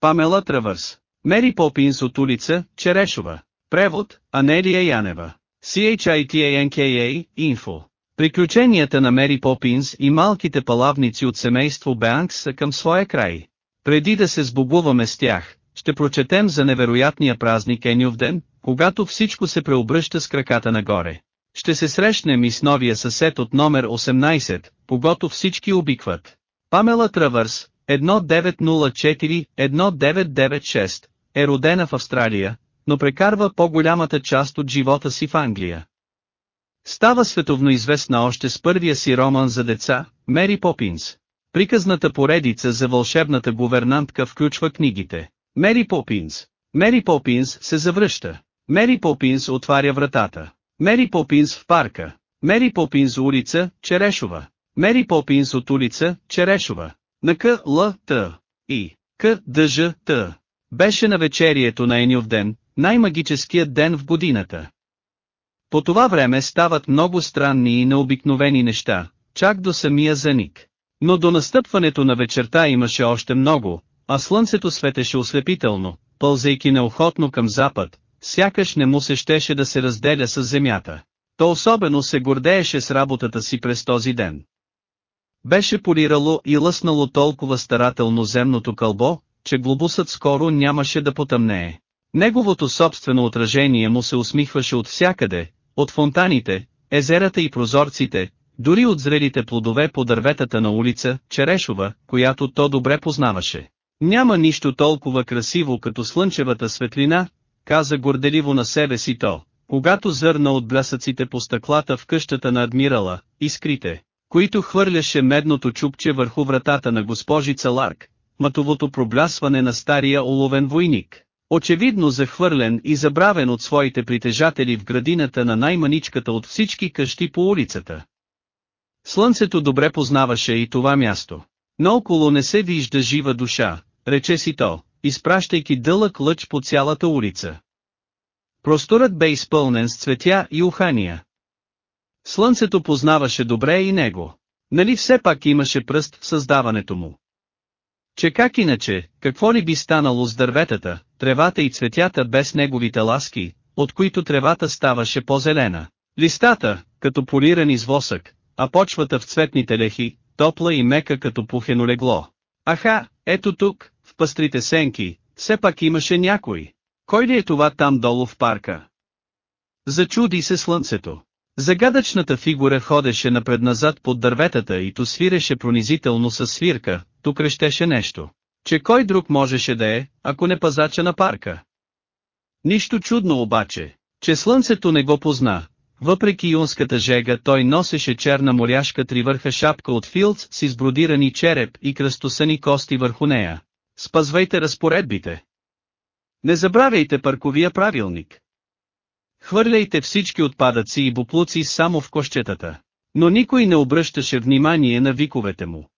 Памела Травърс. Мери Попинс от улица, Черешова. Превод, Анелия Янева. CHITANKA, Info. Приключенията на Мери Попинс и малките палавници от семейство Беанкс са към своя край. Преди да се сбогуваме с тях, ще прочетем за невероятния празник Енювден, когато всичко се преобръща с краката нагоре. Ще се срещнем и с новия съсед от номер 18, когато всички обикват. Памела Травърс, 1904-1996, е родена в Австралия, но прекарва по-голямата част от живота си в Англия. Става световно известна още с първия си роман за деца, Мери Попинс. Приказната поредица за вълшебната гувернантка включва книгите. Мери Попинс. Мери Попинс се завръща. Мери Попинс отваря вратата. Мери Попинс в парка. Мери Попинс улица, Черешова. Мери Попинс от улица, Черешова. На К. Л. Т. И. К. Дъж. Т. Беше на вечерието на Енюв ден, най-магическият ден в годината. По това време стават много странни и необикновени неща, чак до самия заник. Но до настъпването на вечерта имаше още много, а слънцето светеше ослепително, пълзейки неохотно към запад, сякаш не му се щеше да се разделя с земята. То особено се гордееше с работата си през този ден. Беше полирало и лъснало толкова старателно земното кълбо, че глобусът скоро нямаше да потъмнее. Неговото собствено отражение му се усмихваше от всякъде, от фонтаните, езерата и прозорците, дори от зрелите плодове по дърветата на улица, Черешова, която то добре познаваше. Няма нищо толкова красиво като слънчевата светлина, каза горделиво на себе си то, когато зърна от блясъците по стъклата в къщата на адмирала, искрите, които хвърляше медното чупче върху вратата на госпожица Ларк, матовото проблясване на стария оловен войник. Очевидно захвърлен и забравен от своите притежатели в градината на най-маничката от всички къщи по улицата. Слънцето добре познаваше и това място. Наоколо не се вижда жива душа, рече си то, изпращайки дълъг лъч по цялата улица. Просторът бе изпълнен с цветя и ухания. Слънцето познаваше добре и него. Нали все пак имаше пръст в създаването му. Че как иначе, какво ли би станало с дърветата, тревата и цветята без неговите ласки, от които тревата ставаше по-зелена. Листата, като полирани с восък, а почвата в цветните лехи, топла и мека като пухено легло. Аха, ето тук, в пъстрите сенки, все пак имаше някой. Кой ли е това там долу в парка? Зачуди се слънцето. Загадъчната фигура ходеше напред-назад под дърветата и то свиреше пронизително със свирка, тук крещеше нещо. Че кой друг можеше да е, ако не пазача на парка? Нищо чудно обаче, че слънцето не го позна. Въпреки юнската жега той носеше черна моряшка тривърха шапка от филц с избродирани череп и кръстосани кости върху нея. Спазвайте разпоредбите. Не забравяйте парковия правилник. Хвърляйте всички отпадъци и буплуци само в кощетата. Но никой не обръщаше внимание на виковете му.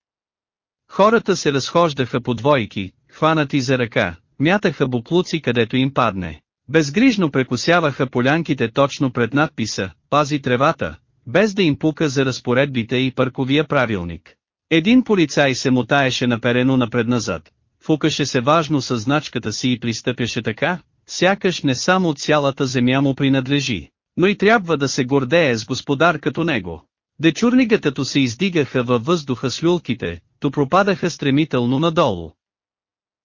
Хората се разхождаха по двойки, хванати за ръка, мятаха буплуци където им падне. Безгрижно прекусяваха полянките точно пред надписа «Пази тревата», без да им пука за разпоредбите и парковия правилник. Един полицай се мотаеше наперено напред-назад, фукаше се важно с значката си и пристъпяше така, сякаш не само цялата земя му принадлежи, но и трябва да се гордее с господар като него. Дечурнигатато се издигаха във въздуха с люлките, то пропадаха стремително надолу.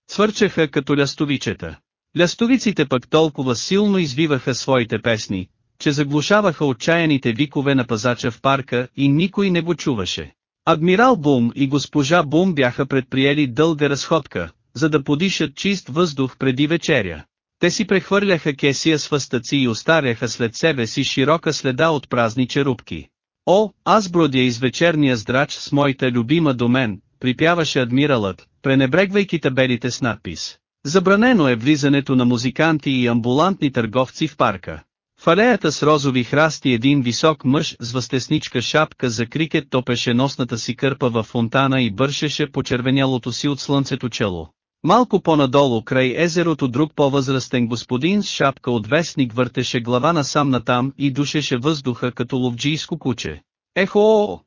Свърчаха като лястовичета. Лястовиците пък толкова силно извиваха своите песни, че заглушаваха отчаяните викове на пазача в парка и никой не го чуваше. Адмирал Бум и госпожа Бум бяха предприели дълга разходка, за да подишат чист въздух преди вечеря. Те си прехвърляха кесия с въстъци и остаряха след себе си широка следа от празни черупки. О, аз бродя из вечерния здрач с моята любима до мен, припяваше адмиралът, пренебрегвайки табелите с надпис. Забранено е влизането на музиканти и амбулантни търговци в парка. В алеята с розови храсти един висок мъж с възтесничка шапка за крикет топеше носната си кърпа във фонтана и бършеше почервенялото си от слънцето чело. Малко по-надолу край езерото друг по-възрастен господин с шапка от вестник въртеше глава насам натам и душеше въздуха като ловджийско куче. Ехо!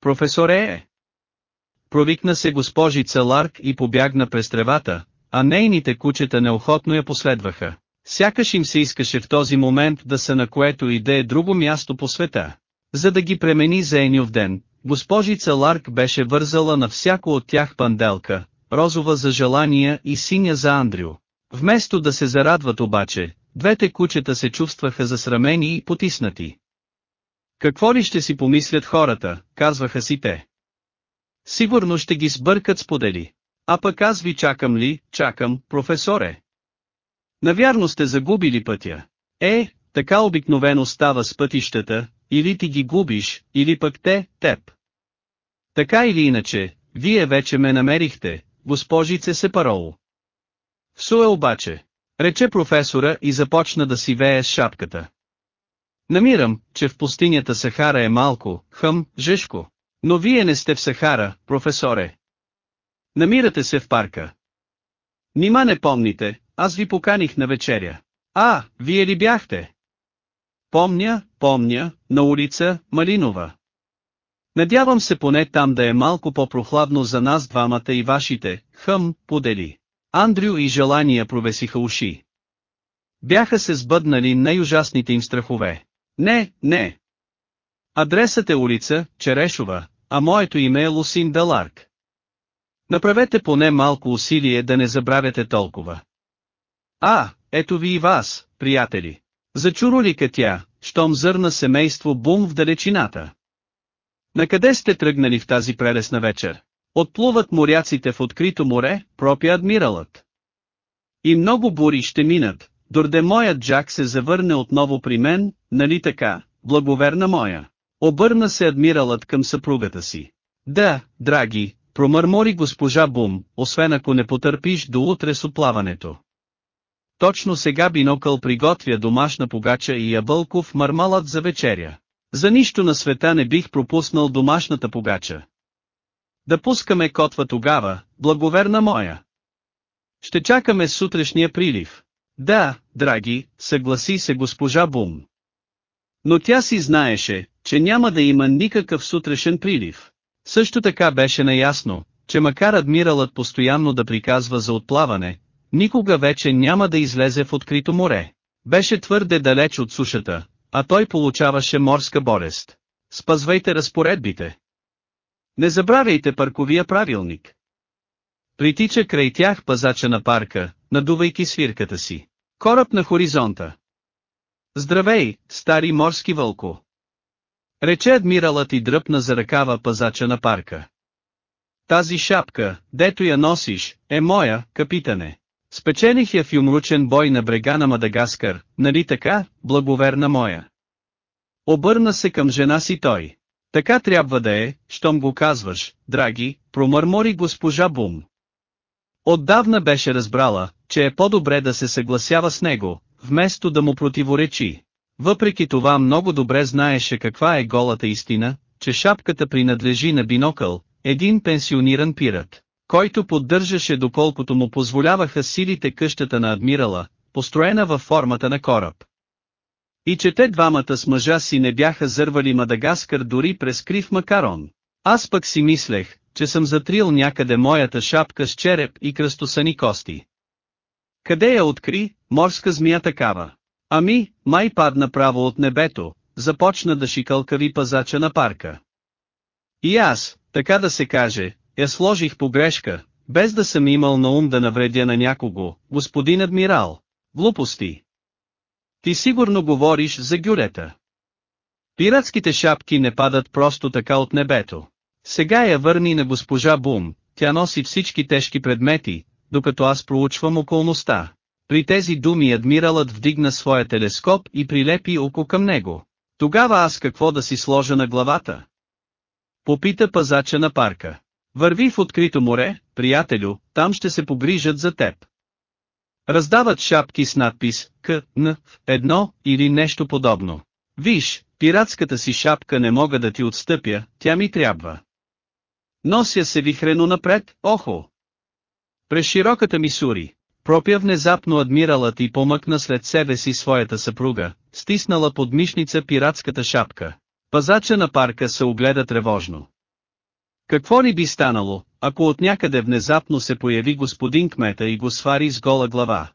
Професоре! Провикна се госпожица Ларк и побягна през тревата, а нейните кучета неохотно я последваха. Сякаш им се искаше в този момент да са на което и да е друго място по света. За да ги премени за Енюв ден, госпожица Ларк беше вързала на всяко от тях панделка, розова за желания и синя за Андрю. Вместо да се зарадват обаче, двете кучета се чувстваха засрамени и потиснати. Какво ли ще си помислят хората, казваха си те. Сигурно ще ги сбъркат сподели. А пък аз ви чакам ли, чакам, професоре. Навярно сте загубили пътя. Е, така обикновено става с пътищата, или ти ги губиш, или пък те, теб. Така или иначе, вие вече ме намерихте, госпожице Сепарол. Суе обаче, рече професора и започна да си вее с шапката. Намирам, че в пустинята Сахара е малко, хъм, жешко. Но вие не сте в Сахара, професоре. Намирате се в парка. Нима не помните, аз ви поканих на вечеря. А, вие ли бяхте? Помня, помня, на улица, Малинова. Надявам се поне там да е малко по-прохладно за нас двамата и вашите, хъм, подели. Андрю и желания провесиха уши. Бяха се сбъднали най-ужасните им страхове. Не, не. Адресът е улица, Черешова, а моето име е Лусин Даларк. Направете поне малко усилие да не забравяте толкова. А, ето ви и вас, приятели. Зачуролика тя, щом зърна семейство бум в далечината. Накъде сте тръгнали в тази прелесна вечер? Отплуват моряците в открито море, пропя адмиралът. И много бури ще минат, дорде моят Джак се завърне отново при мен, нали така, благоверна моя. Обърна се адмиралът към съпругата си. Да, драги, промърмори госпожа Бум, освен ако не потърпиш до утре с оплаването. Точно сега бинокъл приготвя домашна погача и ябълков мармалът за вечеря. За нищо на света не бих пропуснал домашната погача. Да пускаме котва тогава, благоверна моя. Ще чакаме сутрешния прилив. Да, драги, съгласи се госпожа Бум. Но тя си знаеше, че няма да има никакъв сутрешен прилив. Също така беше наясно, че макар адмиралът постоянно да приказва за отплаване, никога вече няма да излезе в открито море. Беше твърде далеч от сушата, а той получаваше морска болест. Спазвайте разпоредбите. Не забравяйте парковия правилник. Притича край тях пазача на парка, надувайки свирката си. Кораб на хоризонта. Здравей, стари морски вълко. Рече адмиралът и дръпна за ръкава пазача на парка. Тази шапка, дето я носиш, е моя, капитане. Спечелих я в юмручен бой на брега на Мадагаскар, нали така, благоверна моя. Обърна се към жена си той. Така трябва да е, щом го казваш, драги, промърмори госпожа Бум. Отдавна беше разбрала, че е по-добре да се съгласява с него, вместо да му противоречи. Въпреки това много добре знаеше каква е голата истина, че шапката принадлежи на бинокъл, един пенсиониран пират, който поддържаше доколкото му позволяваха силите къщата на адмирала, построена във формата на кораб. И че те двамата с мъжа си не бяха зървали Мадагаскар дори през крив макарон. Аз пък си мислех, че съм затрил някъде моята шапка с череп и кръстосани кости. Къде я откри, морска змия такава? Ами, май падна право от небето, започна да шикалкави пазача на парка. И аз, така да се каже, я сложих по грешка, без да съм имал на ум да навредя на някого, господин адмирал. Глупости. Ти сигурно говориш за гюрета. Пиратските шапки не падат просто така от небето. Сега я върни на госпожа Бум, тя носи всички тежки предмети, докато аз проучвам околността. При тези думи адмиралът вдигна своя телескоп и прилепи око към него. Тогава аз какво да си сложа на главата? Попита пазача на парка. Върви в открито море, приятелю, там ще се погрижат за теб. Раздават шапки с надпис К, Н, едно или нещо подобно. Виж, пиратската си шапка не мога да ти отстъпя, тя ми трябва. Нося се вихрено напред, охо! През широката Мисури, пропя внезапно адмиралът и помъкна след себе си своята съпруга, стиснала под мишница пиратската шапка. Пазача на парка се огледа тревожно. Какво ли би станало, ако от някъде внезапно се появи господин кмета и го свари с гола глава?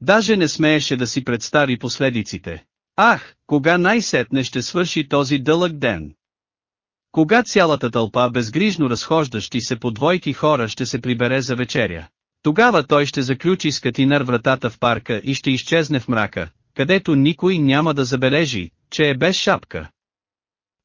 Даже не смееше да си представи последиците. Ах, кога най-сетне ще свърши този дълъг ден? Кога цялата тълпа безгрижно разхождащи се по двойки хора ще се прибере за вечеря? Тогава той ще заключи с катинар вратата в парка и ще изчезне в мрака, където никой няма да забележи, че е без шапка.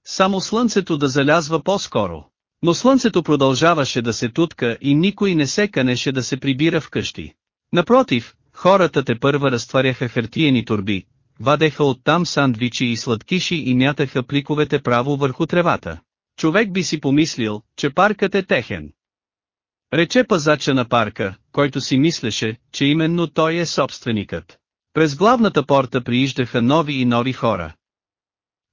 Само слънцето да залязва по-скоро. Но слънцето продължаваше да се тутка и никой не се канеше да се прибира вкъщи. Напротив, хората те първа разтваряха хартиени турби, вадеха оттам сандвичи и сладкиши и мятаха пликовете право върху тревата. Човек би си помислил, че паркът е техен. Рече пазача на парка, който си мислеше, че именно той е собственикът. През главната порта прииждаха нови и нови хора.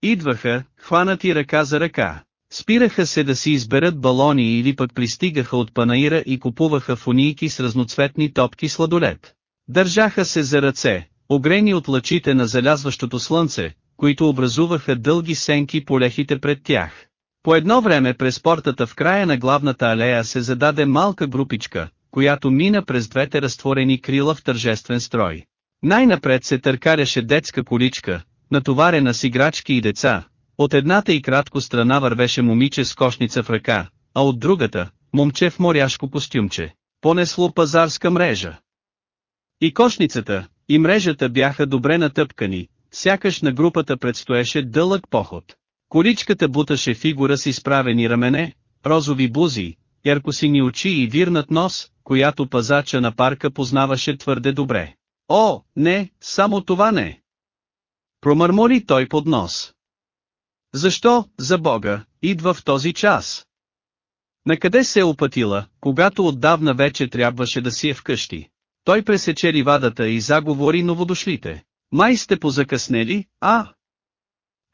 Идваха, хванати ръка за ръка. Спираха се да си изберат балони или пък пристигаха от панаира и купуваха фунийки с разноцветни топки сладолет. Държаха се за ръце, огрени от лъчите на залязващото слънце, които образуваха дълги сенки по лехите пред тях. По едно време през портата в края на главната алея се зададе малка групичка, която мина през двете разтворени крила в тържествен строй. Най-напред се търкаряше детска количка, натоварена с играчки и деца, от едната и кратко страна вървеше момиче с кошница в ръка, а от другата, момче в моряшко костюмче, понесло пазарска мрежа. И кошницата, и мрежата бяха добре натъпкани, сякаш на групата предстоеше дълъг поход. Количката буташе фигура с изправени рамене, розови бузи, яркосини очи и вирнат нос, която пазача на парка познаваше твърде добре. О, не, само това не. Промърмори той под нос. Защо, за Бога, идва в този час? Накъде се е опътила, когато отдавна вече трябваше да си е вкъщи? Той пресече ривадата и заговори новодошлите. Май сте позакъснели, а?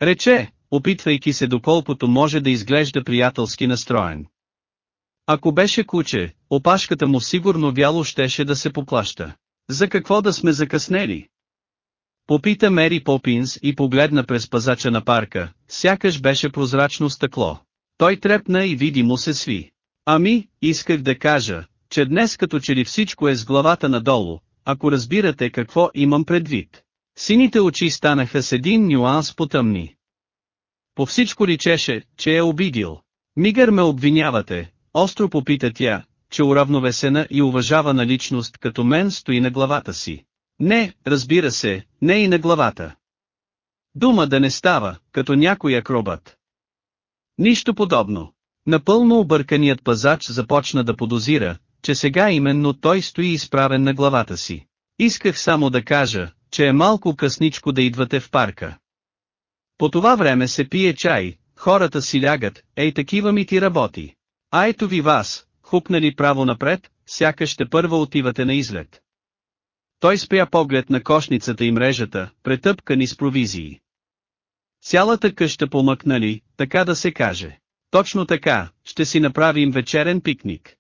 Рече, опитвайки се доколкото може да изглежда приятелски настроен. Ако беше куче, опашката му сигурно вяло щеше да се поплаща. За какво да сме закъснели? Попита Мери Попинс и погледна през пазача на парка, сякаш беше прозрачно стъкло. Той трепна и видимо се сви. Ами, исках да кажа, че днес като че ли всичко е с главата надолу, ако разбирате какво имам предвид. Сините очи станаха с един нюанс потъмни. По всичко личеше, че е обидил. Мигър ме обвинявате, остро попита тя, че уравновесена и уважавана личност като мен стои на главата си. Не, разбира се, не и на главата. Дума да не става, като някой акробат. Нищо подобно. Напълно обърканият пазач започна да подозира, че сега именно той стои изправен на главата си. Исках само да кажа, че е малко късничко да идвате в парка. По това време се пие чай, хората си лягат, ей такива ми ти работи. А ето ви вас, хупнали право напред, сякаш ще първа отивате на излет. Той спря поглед на кошницата и мрежата, претъпкани с провизии. Цялата къща помъкнали, така да се каже. Точно така, ще си направим вечерен пикник.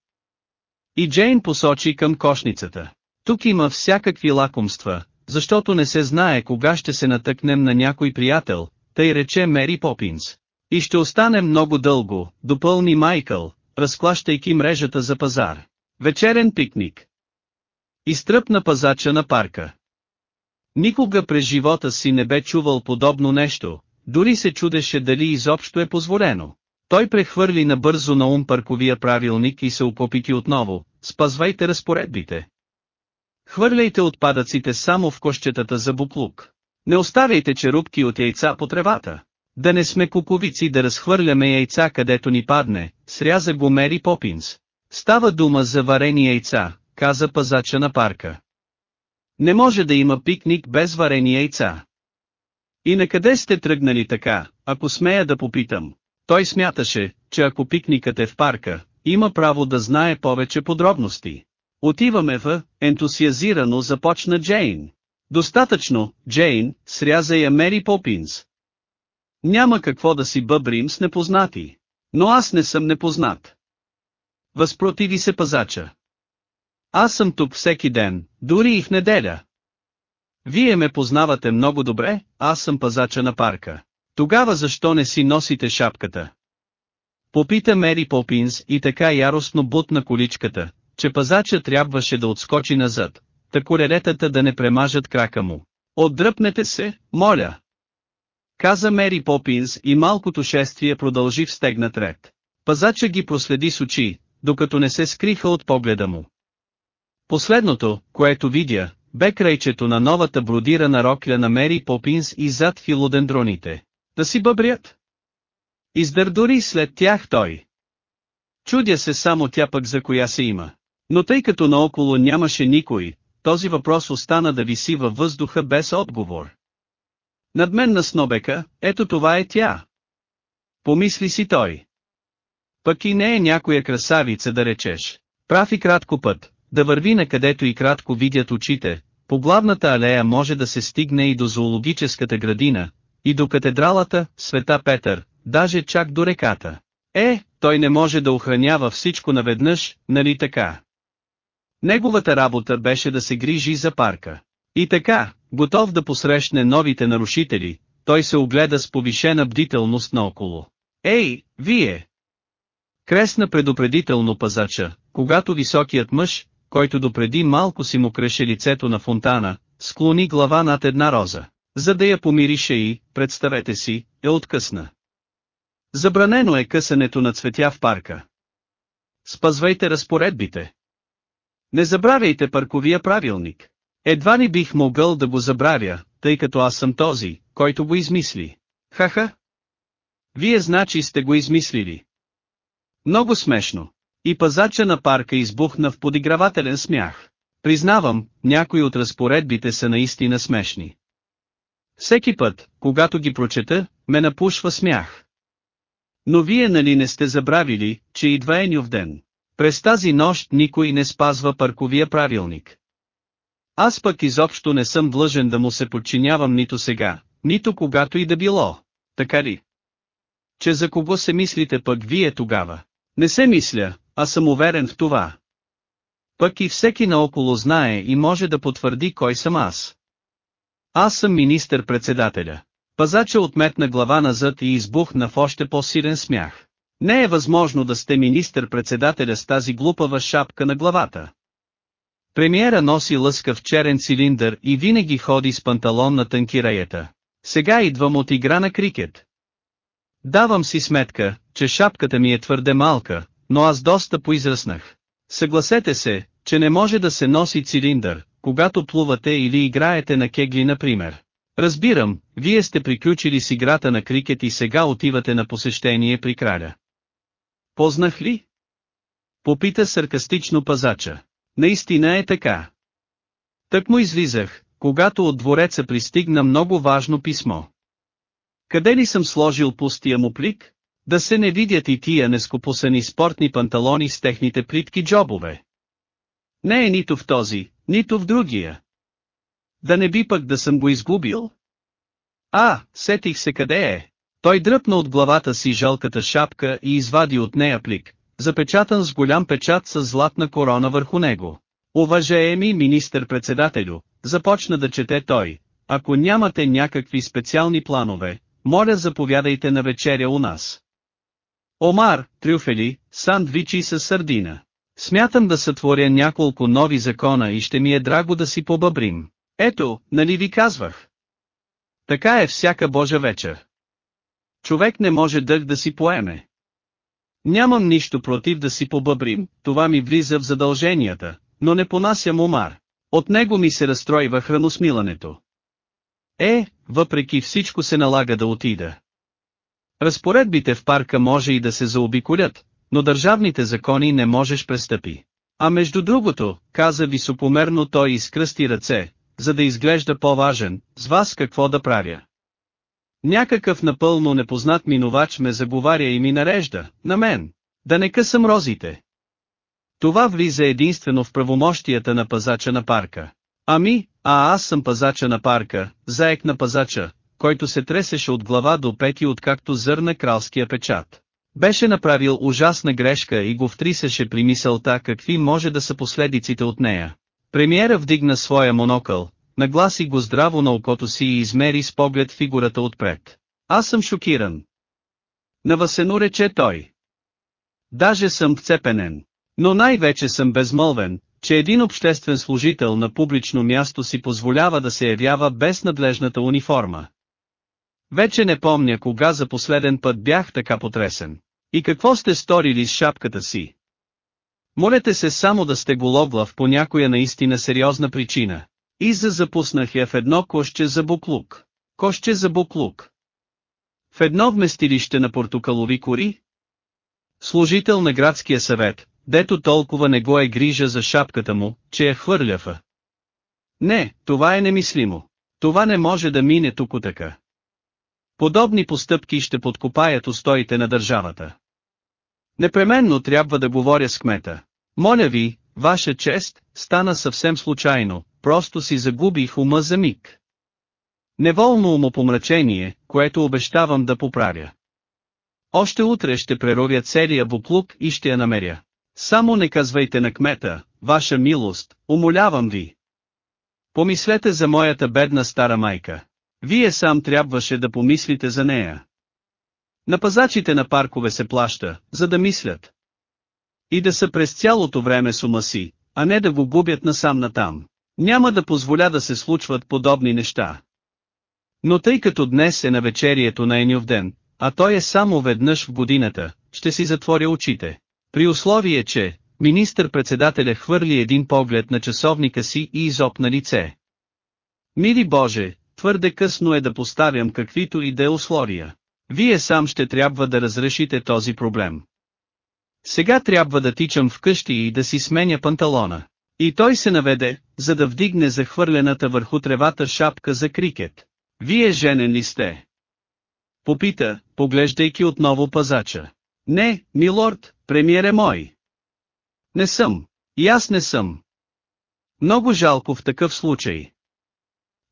И Джейн посочи към кошницата. Тук има всякакви лакомства, защото не се знае кога ще се натъкнем на някой приятел, тъй рече Мери Попинс. И ще остане много дълго, допълни Майкъл, разклащайки мрежата за пазар. Вечерен пикник. Изтръпна пазача на парка. Никога през живота си не бе чувал подобно нещо, дори се чудеше дали изобщо е позволено. Той прехвърли набързо на ум парковия правилник и се упопити отново, спазвайте разпоредбите. Хвърляйте отпадъците само в кощетата за буклук. Не оставяйте черупки от яйца по тревата. Да не сме куковици да разхвърляме яйца където ни падне, сряза го Мери Попинс. Става дума за варени яйца, каза пазача на парка. Не може да има пикник без варени яйца. И на къде сте тръгнали така, ако смея да попитам? Той смяташе, че ако пикникът е в парка, има право да знае повече подробности. Отиваме в, ентусиазирано започна Джейн. Достатъчно, Джейн, сряза я Мери Попинс. Няма какво да си бъбрим с непознати. Но аз не съм непознат. Възпротиви се пазача. Аз съм тук всеки ден, дори и в неделя. Вие ме познавате много добре, аз съм пазача на парка. Тогава защо не си носите шапката? Попита Мери Попинс и така яростно бутна количката, че пазача трябваше да отскочи назад, та колелетата да не премажат крака му. Отдръпнете се, моля! Каза Мери Попинс и малкото шествие продължи в стегнат ред. Пазача ги проследи с очи, докато не се скриха от погледа му. Последното, което видя, бе крайчето на новата бродирана рокля на Мери Попинс и зад филодендроните. Да си бъбрят? Издърдори след тях той. Чудя се само тя пък за коя се има. Но тъй като наоколо нямаше никой, този въпрос остана да виси във въздуха без отговор. Над мен на снобека, ето това е тя. Помисли си той. Пък и не е някоя красавица да речеш. Прав и кратко път, да върви на където и кратко видят очите, по главната алея може да се стигне и до зоологическата градина, и до катедралата, Света Петър, даже чак до реката. Е, той не може да охранява всичко наведнъж, нали така? Неговата работа беше да се грижи за парка. И така, готов да посрещне новите нарушители, той се огледа с повишена бдителност наоколо. Ей, вие! Кресна предупредително пазача, когато високият мъж, който допреди малко си му креше лицето на фонтана, склони глава над една роза, за да я помирише и, представете си, е откъсна. Забранено е късането на цветя в парка. Спазвайте разпоредбите. Не забравяйте парковия правилник. Едва ли бих могъл да го забравя, тъй като аз съм този, който го измисли. Ха-ха. Вие значи сте го измислили. Много смешно. И пазача на парка избухна в подигравателен смях. Признавам, някои от разпоредбите са наистина смешни. Всеки път, когато ги прочета, ме напушва смях. Но вие нали не сте забравили, че идва Енюв ден. През тази нощ никой не спазва парковия правилник. Аз пък изобщо не съм длъжен да му се подчинявам нито сега, нито когато и да било. Така ли? Че за кого се мислите пък вие тогава? Не се мисля, а съм уверен в това. Пък и всеки наоколо знае и може да потвърди кой съм аз. Аз съм министър-председателя. Пазача отметна глава назад и избухна в още по-силен смях. Не е възможно да сте министър-председателя с тази глупава шапка на главата. Премиера носи лъскав черен цилиндър и винаги ходи с панталон на тънкираята. Сега идвам от игра на крикет. Давам си сметка, че шапката ми е твърде малка, но аз доста поизраснах. Съгласете се, че не може да се носи цилиндър, когато плувате или играете на кегли например. Разбирам, вие сте приключили с играта на крикет и сега отивате на посещение при краля. Познах ли? Попита саркастично пазача. Наистина е така. Так му излизах, когато от двореца пристигна много важно писмо. Къде ли съм сложил пустия му плик? Да се не видят и тия нескопосани спортни панталони с техните плитки джобове. Не е нито в този, нито в другия. Да не би пък да съм го изгубил? А, сетих се къде е. Той дръпна от главата си жалката шапка и извади от нея плик, запечатан с голям печат с златна корона върху него. Уважаеми министър-председателю, започна да чете той, ако нямате някакви специални планове, моля заповядайте на вечеря у нас. Омар, трюфели, сандвичи с сърдина. Смятам да сътворя няколко нови закона и ще ми е драго да си побъбрим. Ето, нали ви казвах? Така е всяка божа вечер. Човек не може дъх да си поеме. Нямам нищо против да си побъбрим, това ми влиза в задълженията, но не понасям омар. От него ми се разстройва храносмилането. Е, въпреки всичко се налага да отида. Разпоредбите в парка може и да се заобиколят, но държавните закони не можеш престъпи. А между другото, каза високомерно той изкръсти ръце, за да изглежда по-важен, с вас какво да правя. Някакъв напълно непознат минувач ме заговаря и ми нарежда, на мен, да не късам розите. Това влиза единствено в правомощията на пазача на парка. Ами, а аз съм пазача на парка, заек на пазача, който се тресеше от глава до пети откакто зърна кралския печат. Беше направил ужасна грешка и го втрисеше при мисълта какви може да са последиците от нея. Премиера вдигна своя монокъл, нагласи го здраво на окото си и измери с поглед фигурата отпред. Аз съм шокиран. Навасено рече той. даже съм вцепенен. Но най-вече съм безмълвен, че един обществен служител на публично място си позволява да се явява без надлежната униформа. Вече не помня кога за последен път бях така потресен. И какво сте сторили с шапката си? Молете се само да сте гологлав по някоя наистина сериозна причина. И за запуснах я в едно коще за буклук. Коще за буклук. В едно вместилище на портокалови кори? Служител на градския съвет, дето толкова не го е грижа за шапката му, че я хвърлява. Не, това е немислимо. Това не може да мине тук така. Подобни постъпки ще подкопаят устоите на държавата. Непременно трябва да говоря с кмета. Моля ви, ваша чест, стана съвсем случайно, просто си загубих ума за миг. Неволно умопомрачение, което обещавам да поправя. Още утре ще преровя целия буклук и ще я намеря. Само не казвайте на кмета, ваша милост, умолявам ви. Помислете за моята бедна стара майка. Вие сам трябваше да помислите за нея. На пазачите на паркове се плаща, за да мислят. И да са през цялото време с ума си, а не да го губят насам натам. Няма да позволя да се случват подобни неща. Но тъй като днес е на вечерието на Енюв ден, а той е само веднъж в годината, ще си затворя очите. При условие, че, министър-председателя хвърли един поглед на часовника си и изопна лице. Мили Боже, твърде късно е да поставям каквито и да е условия. Вие сам ще трябва да разрешите този проблем. Сега трябва да тичам вкъщи и да си сменя панталона. И той се наведе, за да вдигне захвърлената върху тревата шапка за крикет. Вие женен ли сте? Попита, поглеждайки отново пазача. Не, милорд, премиере мой. Не съм. И аз не съм. Много жалко в такъв случай.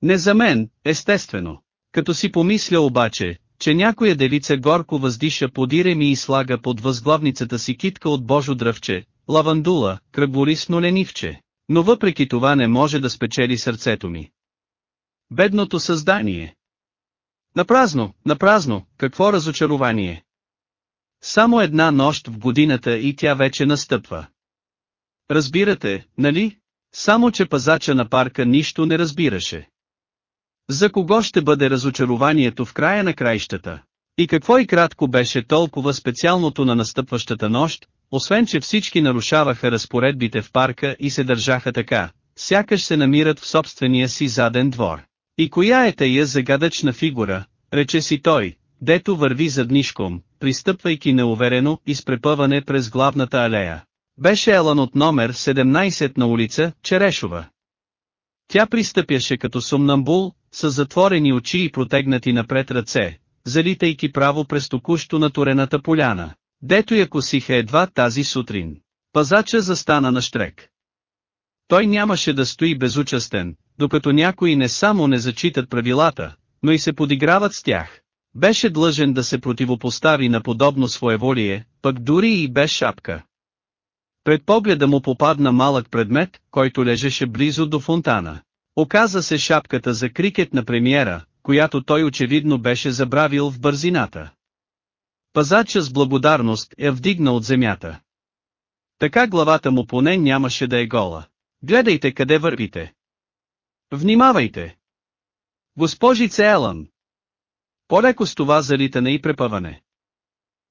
Не за мен, естествено. Като си помисля обаче, че някоя девица горко въздиша подире ми и слага под възглавницата си китка от божо дръвче, лавандула, кръглолисно ленивче, но въпреки това не може да спечели сърцето ми. Бедното създание. Напразно, напразно, какво разочарование. Само една нощ в годината и тя вече настъпва. Разбирате, нали? Само че пазача на парка нищо не разбираше. За кого ще бъде разочарованието в края на краищата? И какво и кратко беше толкова специалното на настъпващата нощ, освен че всички нарушаваха разпоредбите в парка и се държаха така, сякаш се намират в собствения си заден двор. И коя е тая загадъчна фигура, рече си той, дето върви заднишком, пристъпвайки неуверено и с препъване през главната алея. Беше Елан от номер 17 на улица Черешова. Тя пристъпяше като сумнамбул, с затворени очи и протегнати напред ръце, залитайки право през току-що натурената поляна, дето я косиха едва тази сутрин. Пазача застана на штрек. Той нямаше да стои безучастен, докато някои не само не зачитат правилата, но и се подиграват с тях. Беше длъжен да се противопостави на подобно своеволие, пък дори и без шапка. Пред погледа му попадна малък предмет, който лежеше близо до фонтана. Оказа се шапката за крикет на премиера, която той очевидно беше забравил в бързината. Пазача с благодарност я вдигна от земята. Така главата му поне нямаше да е гола. Гледайте къде вървите. Внимавайте! Госпожице Елън! По-леко с това залитане и препъване.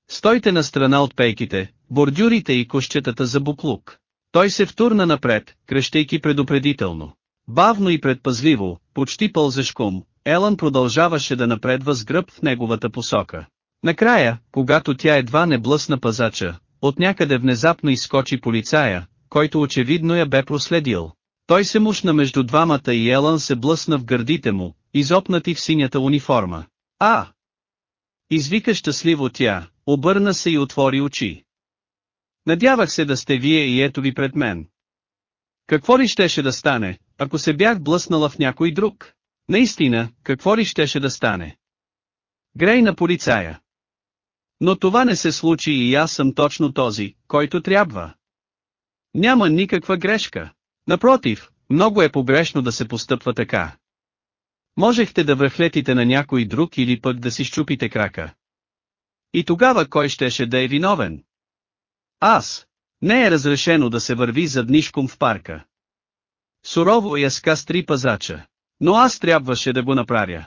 Стойте на страна от пейките, бордюрите и кощетата за буклук. Той се втурна напред, крещейки предупредително. Бавно и предпазливо, почти пълзешком, Елън продължаваше да напредва с гръб в неговата посока. Накрая, когато тя едва не блъсна пазача, от някъде внезапно изскочи полицая, който очевидно я бе проследил. Той се мушна между двамата и Елън се блъсна в гърдите му, изопнати в синята униформа. А! Извика щастливо тя, обърна се и отвори очи. Надявах се да сте вие и ето ви пред мен. Какво ли щеше да стане, ако се бях блъснала в някой друг? Наистина, какво ли щеше да стане? Грей на полицая. Но това не се случи и аз съм точно този, който трябва. Няма никаква грешка. Напротив, много е погрешно да се постъпва така. Можехте да връхлетите на някой друг или пък да си щупите крака. И тогава кой щеше да е виновен? Аз. Не е разрешено да се върви заднишком в парка. Сурово я скастри пазача. Но аз трябваше да го направя.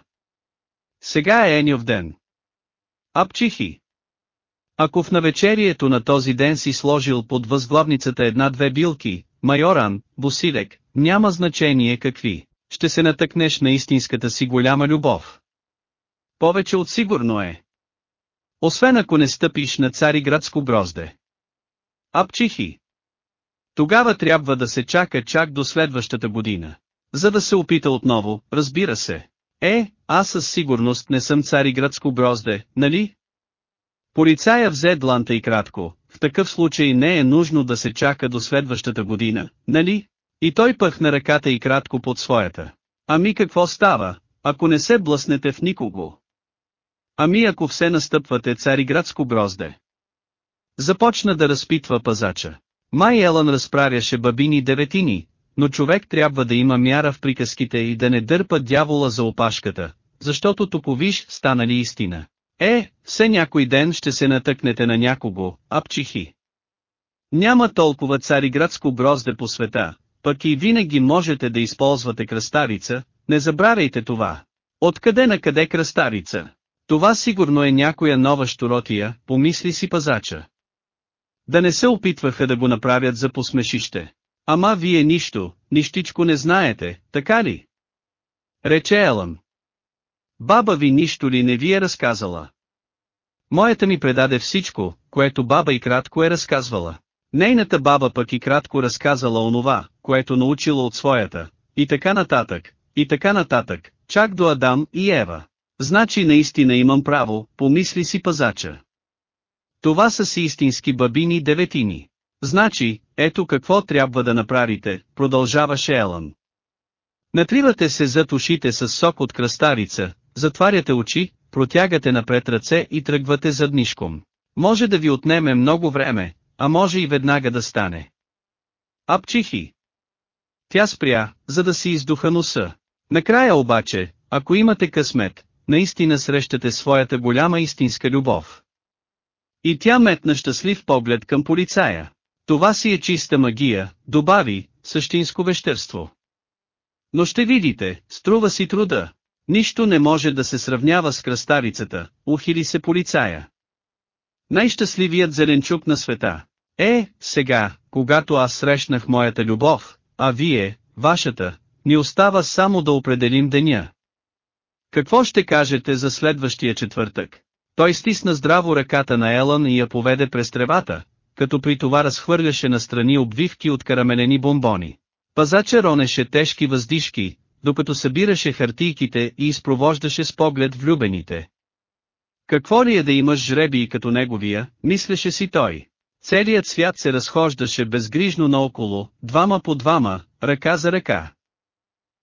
Сега е Еньов ден. Апчихи. Ако в навечерието на този ден си сложил под възглавницата една-две билки, майоран, босилек, няма значение какви, ще се натъкнеш на истинската си голяма любов. Повече от сигурно е. Освен ако не стъпиш на цариградско грозде. Апчихи. Тогава трябва да се чака чак до следващата година. За да се опита отново, разбира се. Е, аз със сигурност не съм цариградско грозде, нали? Полицая взе дланта и кратко, в такъв случай не е нужно да се чака до следващата година, нали? И той пъхна ръката и кратко под своята. Ами какво става, ако не се блъснете в никого? Ами ако все настъпвате цариградско грозде? Започна да разпитва пазача. Май Елън разправяше бабини деветини, но човек трябва да има мяра в приказките и да не дърпа дявола за опашката, защото топовиш станали истина. Е, все някой ден ще се натъкнете на някого, апчихи. Няма толкова цариградско грозде по света, пък и винаги можете да използвате кръстарица, не забравяйте това. Откъде на къде кръстарица? Това сигурно е някоя нова щуротия, помисли си пазача. Да не се опитваха да го направят за посмешище. Ама вие нищо, нищичко не знаете, така ли? Рече Елън. Баба ви нищо ли не ви е разказала? Моята ми предаде всичко, което баба и кратко е разказвала. Нейната баба пък и кратко разказала онова, което научила от своята, и така нататък, и така нататък, чак до Адам и Ева. Значи наистина имам право, помисли си пазача. Това са си истински бабини деветини. Значи, ето какво трябва да направите, продължаваше Елън. Натривате се зад ушите с сок от кръстарица, затваряте очи, протягате напред ръце и тръгвате заднишком. Може да ви отнеме много време, а може и веднага да стане. Апчихи. Тя спря, за да си издуха носа. Накрая обаче, ако имате късмет, наистина срещате своята голяма истинска любов. И тя метна щастлив поглед към полицая. Това си е чиста магия, добави, същинско вещерство. Но ще видите, струва си труда. Нищо не може да се сравнява с кръстарицата, ухили се полицая. Най-щастливият зеленчук на света. Е, сега, когато аз срещнах моята любов, а вие, вашата, ни остава само да определим деня. Какво ще кажете за следващия четвъртък? Той стисна здраво ръката на Елън и я поведе през тревата, като при това разхвърляше настрани обвивки от карамелени бомбони. Пазача ронеше тежки въздишки, докато събираше хартийките и изпровождаше с поглед влюбените. Какво ли е да имаш жреби като неговия, мислеше си той. Целият свят се разхождаше безгрижно наоколо, двама по двама, ръка за ръка.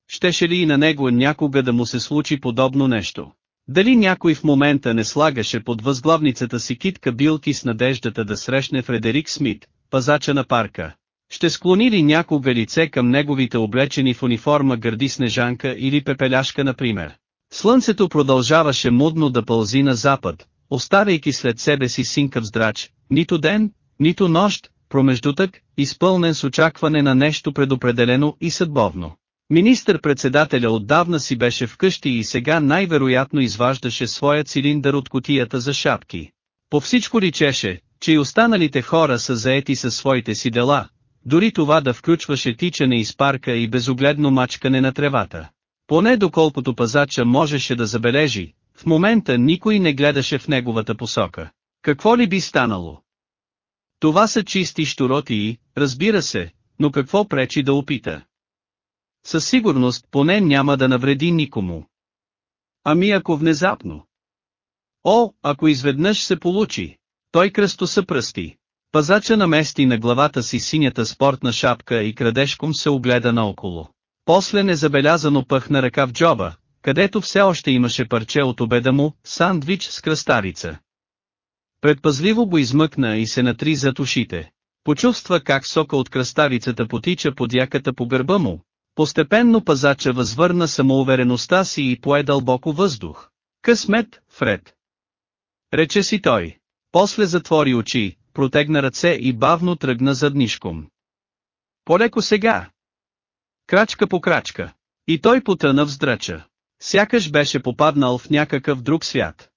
Щеше ли и на него някога да му се случи подобно нещо? Дали някой в момента не слагаше под възглавницата си китка билки с надеждата да срещне Фредерик Смит, пазача на парка? Ще склони ли някога лице към неговите облечени в униформа гърди снежанка или пепеляшка например? Слънцето продължаваше мудно да пълзи на запад, оставяйки след себе си синкав здрач, нито ден, нито нощ, промеждутък, изпълнен с очакване на нещо предопределено и съдбовно. Министър-председателя отдавна си беше вкъщи и сега най-вероятно изваждаше своя цилиндър от котията за шапки. По всичко личеше, че и останалите хора са заети със своите си дела, дори това да включваше тичане из парка и безогледно мачкане на тревата. Поне доколкото пазача можеше да забележи, в момента никой не гледаше в неговата посока. Какво ли би станало? Това са чисти щуротии, разбира се, но какво пречи да опита? Със сигурност поне няма да навреди никому. Ами ако внезапно? О, ако изведнъж се получи. Той кръсто пръсти. Пазача намести на главата си синята спортна шапка и крадешком се огледа наоколо. После незабелязано пъхна ръка в джоба, където все още имаше парче от обеда му, сандвич с кръстарица. Предпазливо го измъкна и се натри зад ушите. Почувства как сока от кръстарицата потича под яката по гърба му. Постепенно пазача възвърна самоувереността си и пое дълбоко въздух. Късмет, Фред. Рече си той. После затвори очи, протегна ръце и бавно тръгна заднишком. Полеко сега. Крачка по крачка. И той потъна в здрача. Сякаш беше попаднал в някакъв друг свят.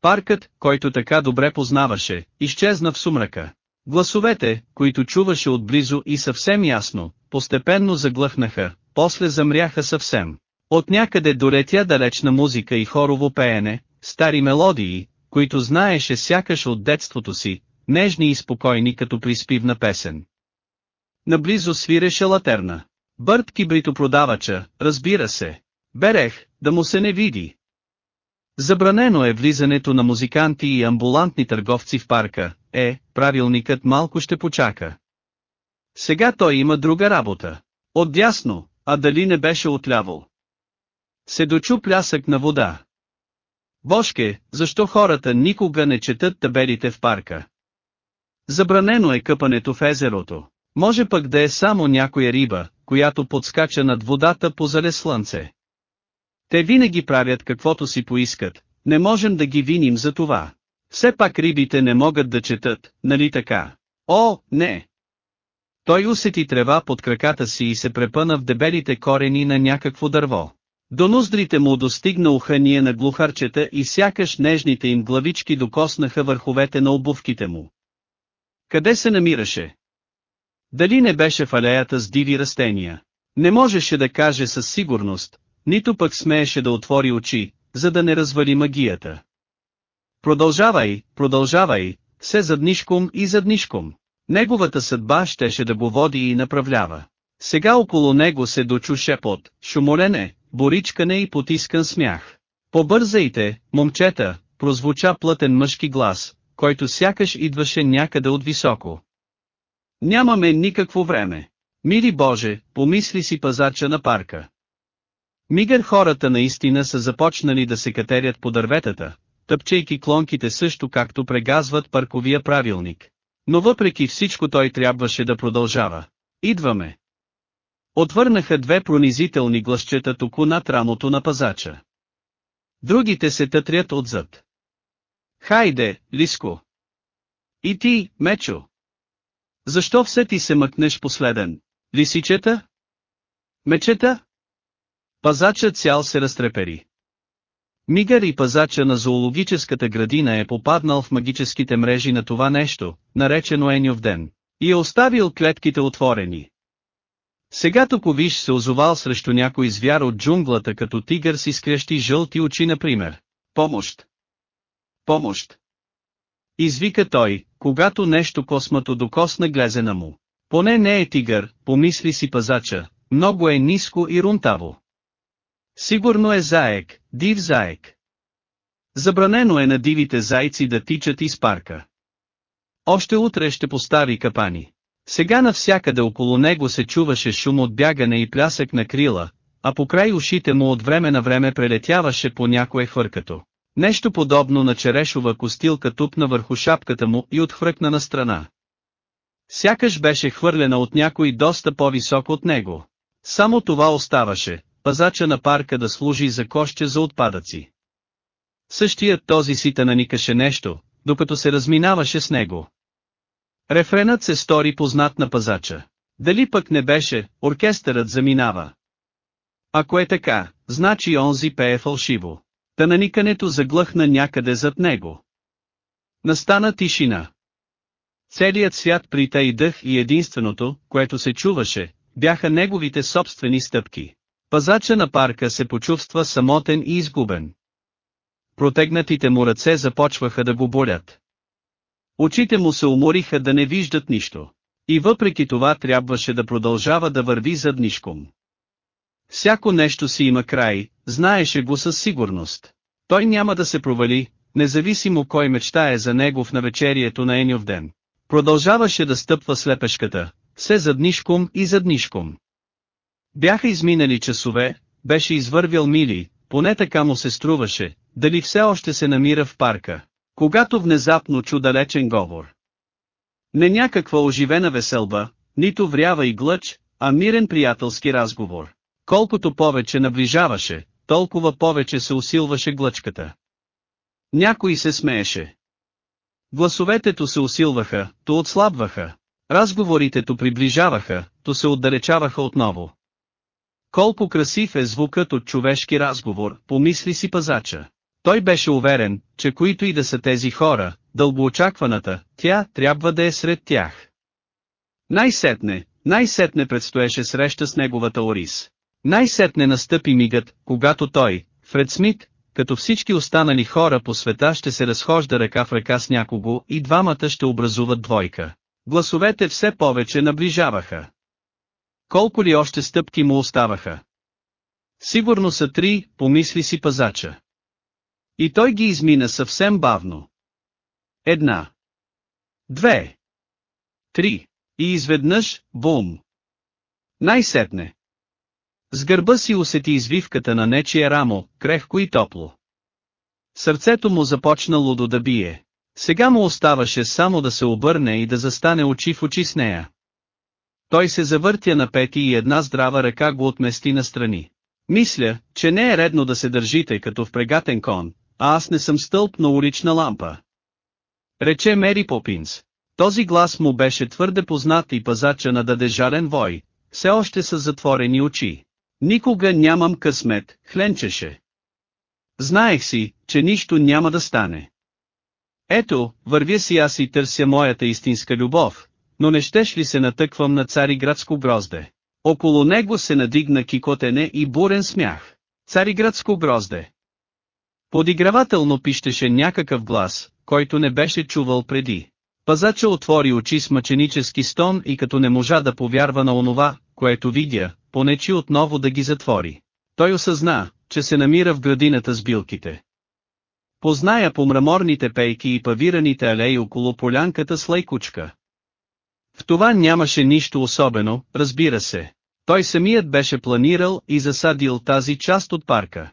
Паркът, който така добре познаваше, изчезна в сумрака. Гласовете, които чуваше отблизо и съвсем ясно, постепенно заглъхнаха, после замряха съвсем. От някъде долетя далечна музика и хорово пеене, стари мелодии, които знаеше сякаш от детството си, нежни и спокойни като приспивна песен. Наблизо свиреше латерна. Бърт кибритопродавача, разбира се. Берех, да му се не види. Забранено е влизането на музиканти и амбулантни търговци в парка, е, правилникът малко ще почака. Сега той има друга работа. Отдясно, а дали не беше отляво. Се дочу плясък на вода. Бошке, защо хората никога не четат табелите в парка? Забранено е къпането в езерото. Може пък да е само някоя риба, която подскача над водата по зале слънце. Те винаги правят каквото си поискат, не можем да ги виним за това. Все пак рибите не могат да четат, нали така? О, не! Той усети трева под краката си и се препъна в дебелите корени на някакво дърво. До ноздрите му достигна ухание на глухарчета и сякаш нежните им главички докоснаха върховете на обувките му. Къде се намираше? Дали не беше в алеята с диви растения? Не можеше да каже със сигурност, нито пък смееше да отвори очи, за да не развали магията. Продължавай, продължавай, все заднишком и заднишком. Неговата съдба щеше да го води и направлява. Сега около него се дочу шепот, шумолене, боричкане и потискан смях. Побързайте, момчета, прозвуча плътен мъжки глас, който сякаш идваше някъде от високо. Нямаме никакво време. Мили Боже, помисли си пазача на парка. Мигър хората наистина са започнали да се катерят по дърветата, тъпчейки клонките също както прегазват парковия правилник. Но въпреки всичко той трябваше да продължава. Идваме. Отвърнаха две пронизителни гласчета току над рамото на пазача. Другите се тътрят отзад. Хайде, Лиско! И ти, Мечо! Защо все ти се мъкнеш последен? Лисичета? Мечета? Пазачът цял се разтрепери. Мигър и пазача на зоологическата градина е попаднал в магическите мрежи на това нещо, наречено Еньов ден, и е оставил клетките отворени. Сега виж се озовал срещу някой звяр от джунглата като тигър с изкрещи жълти очи например. Помощ! Помощ! Извика той, когато нещо космато докосна глезена му. Поне не е тигър, помисли си пазача, много е ниско и рунтаво. Сигурно е заек, див заек. Забранено е на дивите зайци да тичат из парка. Още утре ще постави капани. Сега навсякъде около него се чуваше шум от бягане и плясък на крила, а по край ушите му от време на време прелетяваше по някое хвъркато. Нещо подобно на черешова костилка тупна върху шапката му и отхвъркна на страна. Сякаш беше хвърлена от някой доста по-висок от него. Само това оставаше, пазача на парка да служи за коще за отпадъци. Същият този си наникаше нещо, докато се разминаваше с него. Рефренът се стори познат на пазача. Дали пък не беше, оркестърът заминава. Ако е така, значи онзи пее фалшиво. Та наникането заглъхна някъде зад него. Настана тишина. Целият свят прита дъх и единственото, което се чуваше, бяха неговите собствени стъпки. Пазача на парка се почувства самотен и изгубен. Протегнатите му ръце започваха да го болят. Очите му се умориха да не виждат нищо. И въпреки това трябваше да продължава да върви заднишком. Всяко нещо си има край, знаеше го със сигурност. Той няма да се провали, независимо кой мечтае за него в навечерието на Еньов ден. Продължаваше да стъпва слепешката, все заднишком и заднишком. Бяха изминали часове, беше извървял мили, поне така му се струваше, дали все още се намира в парка. Когато внезапно чу далечен говор. Не някаква оживена веселба, нито врява и глъч, а мирен приятелски разговор. Колкото повече наближаваше, толкова повече се усилваше глъчката. Някой се смееше. Гласовете то се усилваха, то отслабваха. Разговорите то приближаваха, то се отдалечаваха отново. Колко красив е звукът от човешки разговор, помисли си пазача. Той беше уверен, че които и да са тези хора, дългоочакваната, тя трябва да е сред тях. Най-сетне, най-сетне предстоеше среща с неговата Орис. Най-сетне настъпи мигът, когато той, Фред Смит, като всички останали хора по света ще се разхожда ръка в ръка с някого и двамата ще образуват двойка. Гласовете все повече наближаваха. Колко ли още стъпки му оставаха? Сигурно са три, помисли си пазача. И той ги измина съвсем бавно. Една. Две. Три. И изведнъж, бум. Най-сетне. С гърба си усети извивката на нечия рамо, крехко и топло. Сърцето му започна лудо да бие. Сега му оставаше само да се обърне и да застане очи в очи с нея. Той се завъртя на пети и една здрава ръка го отмести настрани. Мисля, че не е редно да се държите като в прегатен кон, а аз не съм стълб на улична лампа. Рече Мери Попинс. Този глас му беше твърде познат и пазача на даде жарен вой, все още с затворени очи. Никога нямам късмет, хленчеше. Знаех си, че нищо няма да стане. Ето, вървя си аз и търся моята истинска любов, но не щеш ли се натъквам на цариградско грозде? Около него се надигна кикотене и бурен смях. Цариградско грозде. Подигравателно пищеше някакъв глас, който не беше чувал преди. Пазача отвори очи с мъченически стон и като не можа да повярва на онова, което видя, понечи отново да ги затвори. Той осъзна, че се намира в градината с билките. Позная по мраморните пейки и павираните алеи около полянката с лейкучка. Това нямаше нищо особено, разбира се. Той самият беше планирал и засадил тази част от парка.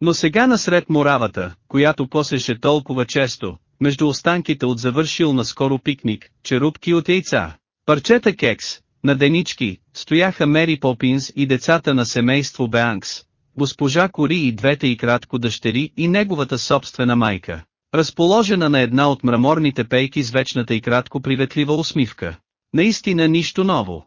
Но сега насред моравата, която косеше толкова често, между останките от завършил наскоро пикник, черупки от яйца, парчета кекс, на денички, стояха Мери Попинс и децата на семейство Беанкс, госпожа Кори и двете и кратко дъщери и неговата собствена майка, разположена на една от мраморните пейки с вечната и кратко приветлива усмивка. Наистина нищо ново.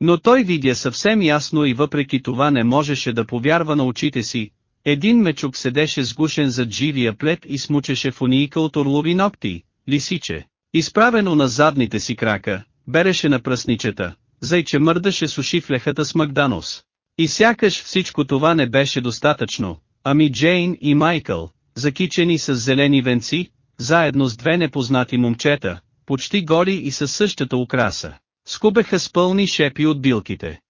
Но той видя съвсем ясно и въпреки това не можеше да повярва на очите си, един мечук седеше сгушен зад живия плет и смучеше в унийка от орлови ногти, лисиче, изправено на задните си крака, береше на пръсничета, зайче мърдаше с уши в лехата с Макданос. И сякаш всичко това не беше достатъчно, ами Джейн и Майкъл, закичени с зелени венци, заедно с две непознати момчета, почти гори и със същата украса, скубеха с пълни шепи от билките.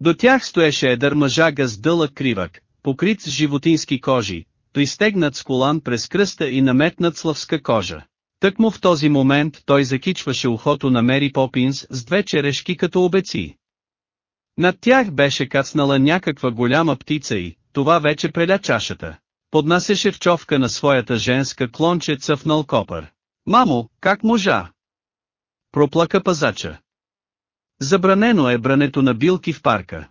До тях стоеше едър мъжага с дълъг кривък, покрит с животински кожи, пристегнат с колан през кръста и наметнат славска кожа. Тъкмо в този момент той закичваше ухото на Мери Попинс с две черешки като обеци. Над тях беше кацнала някаква голяма птица и, това вече преля чашата. Поднасяше в човка на своята женска клонче цъфнал копър. Мамо, как можа? Проплака пазача. Забранено е брането на билки в парка.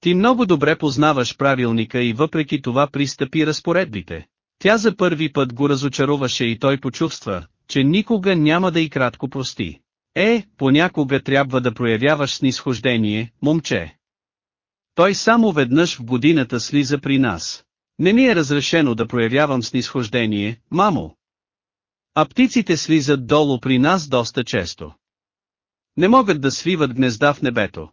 Ти много добре познаваш правилника и въпреки това пристъпи разпоредбите. Тя за първи път го разочароваше и той почувства, че никога няма да и кратко прости. Е, понякога трябва да проявяваш снисхождение, момче. Той само веднъж в годината слиза при нас. Не ми е разрешено да проявявам снисхождение, мамо. А птиците слизат долу при нас доста често. Не могат да свиват гнезда в небето.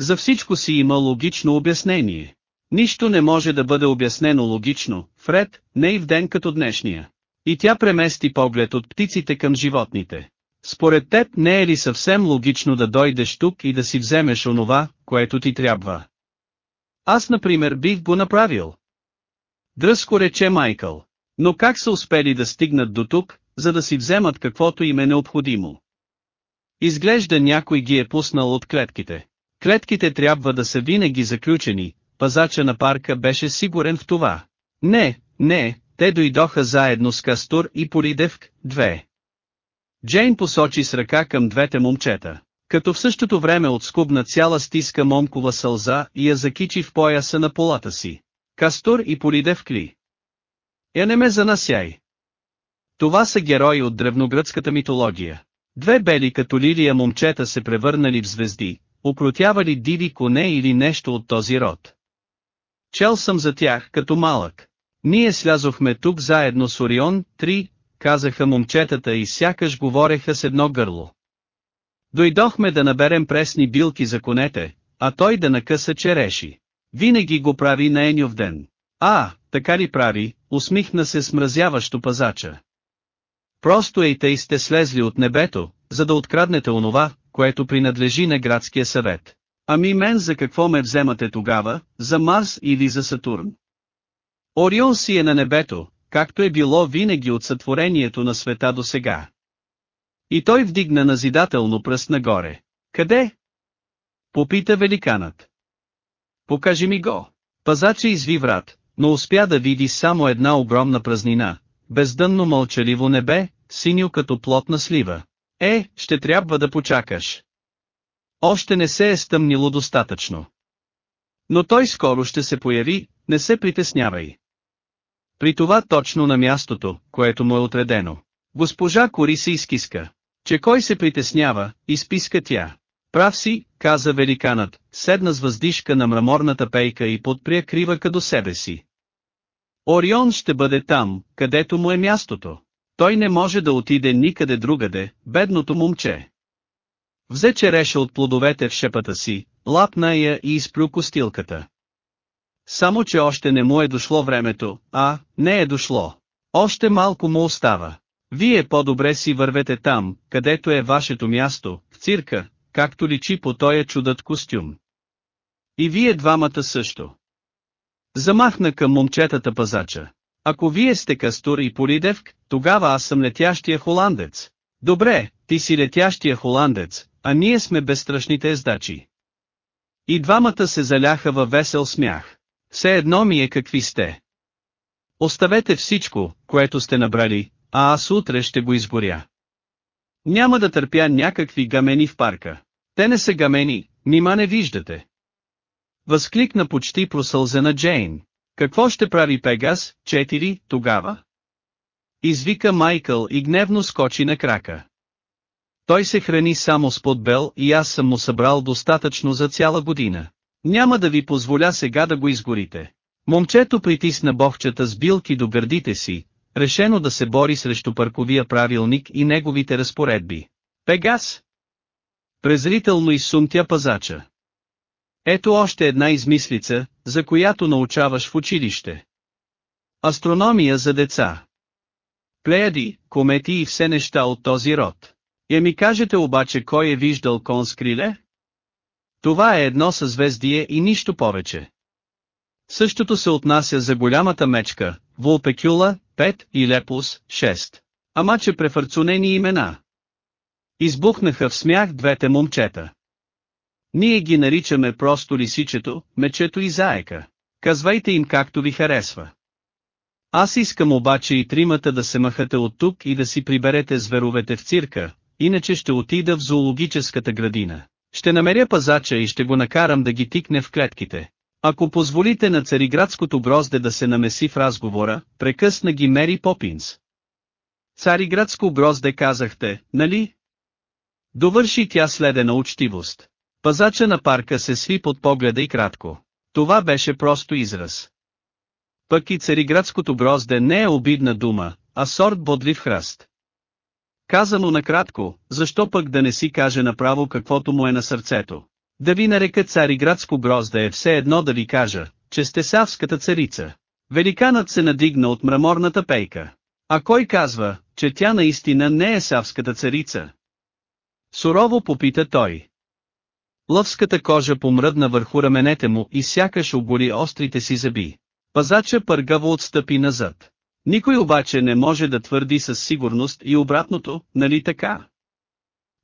За всичко си има логично обяснение. Нищо не може да бъде обяснено логично, Фред, не и в ден като днешния. И тя премести поглед от птиците към животните. Според теб не е ли съвсем логично да дойдеш тук и да си вземеш онова, което ти трябва? Аз например бих го направил. Дръзко рече Майкъл. Но как са успели да стигнат до тук, за да си вземат каквото им е необходимо? Изглежда някой ги е пуснал от клетките. Клетките трябва да са винаги заключени, пазача на парка беше сигурен в това. Не, не, те дойдоха заедно с Кастур и Полидевк, две. Джейн посочи с ръка към двете момчета, като в същото време отскубна цяла стиска момкова сълза и я закичи в пояса на полата си. Кастур и Полидевк ли? Я не ме занасяй. Това са герои от древногръцката митология. Две бели като лилия момчета се превърнали в звезди, укротявали диви коне или нещо от този род. Чел съм за тях като малък. Ние слязохме тук заедно с Орион, три, казаха момчетата и сякаш говореха с едно гърло. Дойдохме да наберем пресни билки за конете, а той да накъса череши. Винаги го прави на Еньов ден. А, така ли прави, усмихна се смразяващо пазача. Просто ей тъй сте слезли от небето, за да откраднете онова, което принадлежи на градския съвет. Ами мен за какво ме вземате тогава, за Марс или за Сатурн? Орион си е на небето, както е било винаги от сътворението на света до сега. И той вдигна назидателно пръст нагоре. Къде? Попита великанът. Покажи ми го. Пазача изви врат, но успя да види само една огромна празнина, бездънно мълчаливо небе, синьо като плотна слива. Е, ще трябва да почакаш. Още не се е стъмнило достатъчно. Но той скоро ще се появи, не се притеснявай. При това точно на мястото, което му е отредено. Госпожа Кори се изкиска. Че кой се притеснява, изписка тя. Прав си, каза великанът, седна с въздишка на мраморната пейка и подпря кривъка до себе си. Орион ще бъде там, където му е мястото. Той не може да отиде никъде другаде, бедното момче. Взе череша от плодовете в шепата си, лапна я и изплю костилката. Само че още не му е дошло времето, а, не е дошло. Още малко му остава. Вие по-добре си вървете там, където е вашето място, в цирка, както личи по тоя чудът костюм. И вие двамата също. Замахна към момчетата пазача. Ако вие сте Кастур и Полидевк, тогава аз съм летящия холандец. Добре, ти си летящия холандец, а ние сме безстрашните ездачи. И двамата се заляха във весел смях. Все едно ми е какви сте. Оставете всичко, което сте набрали, а аз утре ще го изгоря. Няма да търпя някакви гамени в парка. Те не са гамени, нима не виждате. Възкликна почти просълзена Джейн. Какво ще прави Пегас, 4, тогава? Извика Майкъл и гневно скочи на крака. Той се храни само с подбел и аз съм му събрал достатъчно за цяла година. Няма да ви позволя сега да го изгорите. Момчето притисна бохчета с билки до гърдите си, решено да се бори срещу парковия правилник и неговите разпоредби. Пегас! Презрително изсумтя пазача. Ето още една измислица, за която научаваш в училище. Астрономия за деца. Плеяди, комети и все неща от този род. Я ми кажете обаче кой е виждал кон с криле? Това е едно съзвездие и нищо повече. Същото се отнася за голямата мечка, Вулпекюла, 5 и Лепус, 6. Ама че префарцунени имена. Избухнаха в смях двете момчета. Ние ги наричаме просто лисичето, мечето и заека. Казвайте им както ви харесва. Аз искам обаче и тримата да се махате от тук и да си приберете зверовете в цирка, иначе ще отида в зоологическата градина. Ще намеря пазача и ще го накарам да ги тикне в клетките. Ако позволите на цариградското грозде да се намеси в разговора, прекъсна ги Мери Попинс. Цариградско грозде казахте, нали? Довърши тя следена учтивост. Пазача на парка се сви под погледа и кратко. Това беше просто израз. Пък и цариградското грозде не е обидна дума, а сорт бодлив храст. Казано накратко, защо пък да не си каже направо каквото му е на сърцето. Да ви нарека цариградско грозде е все едно да ви кажа, че сте савската царица. Великанът се надигна от мраморната пейка. А кой казва, че тя наистина не е савската царица? Сурово попита той. Лъвската кожа помръдна върху раменете му и сякаш оболи острите си зъби. Пазача пъргаво отстъпи назад. Никой обаче не може да твърди със сигурност и обратното, нали така?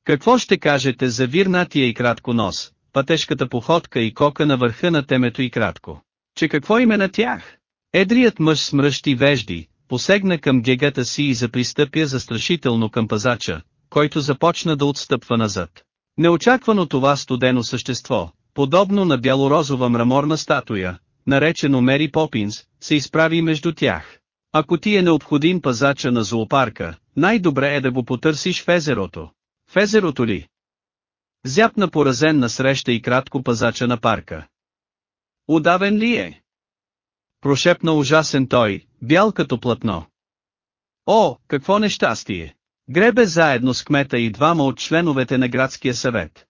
Какво ще кажете за вирнатия и кратко нос, пътешката походка и кока на върха на темето и кратко? Че какво име на тях? Едрият мъж с мръщи вежди, посегна към гегата си и запристъпя застрашително към пазача, който започна да отстъпва назад. Неочаквано това студено същество, подобно на бялорозова мраморна статуя, наречено Мери Попинс, се изправи между тях. Ако ти е необходим пазача на зоопарка, най-добре е да го потърсиш в езерото. В езерото ли? Зяпна поразен на среща и кратко пазача на парка. Удавен ли е? Прошепна ужасен той, бял като платно. О, какво нещастие! Гребе заедно с кмета и двама от членовете на градския съвет.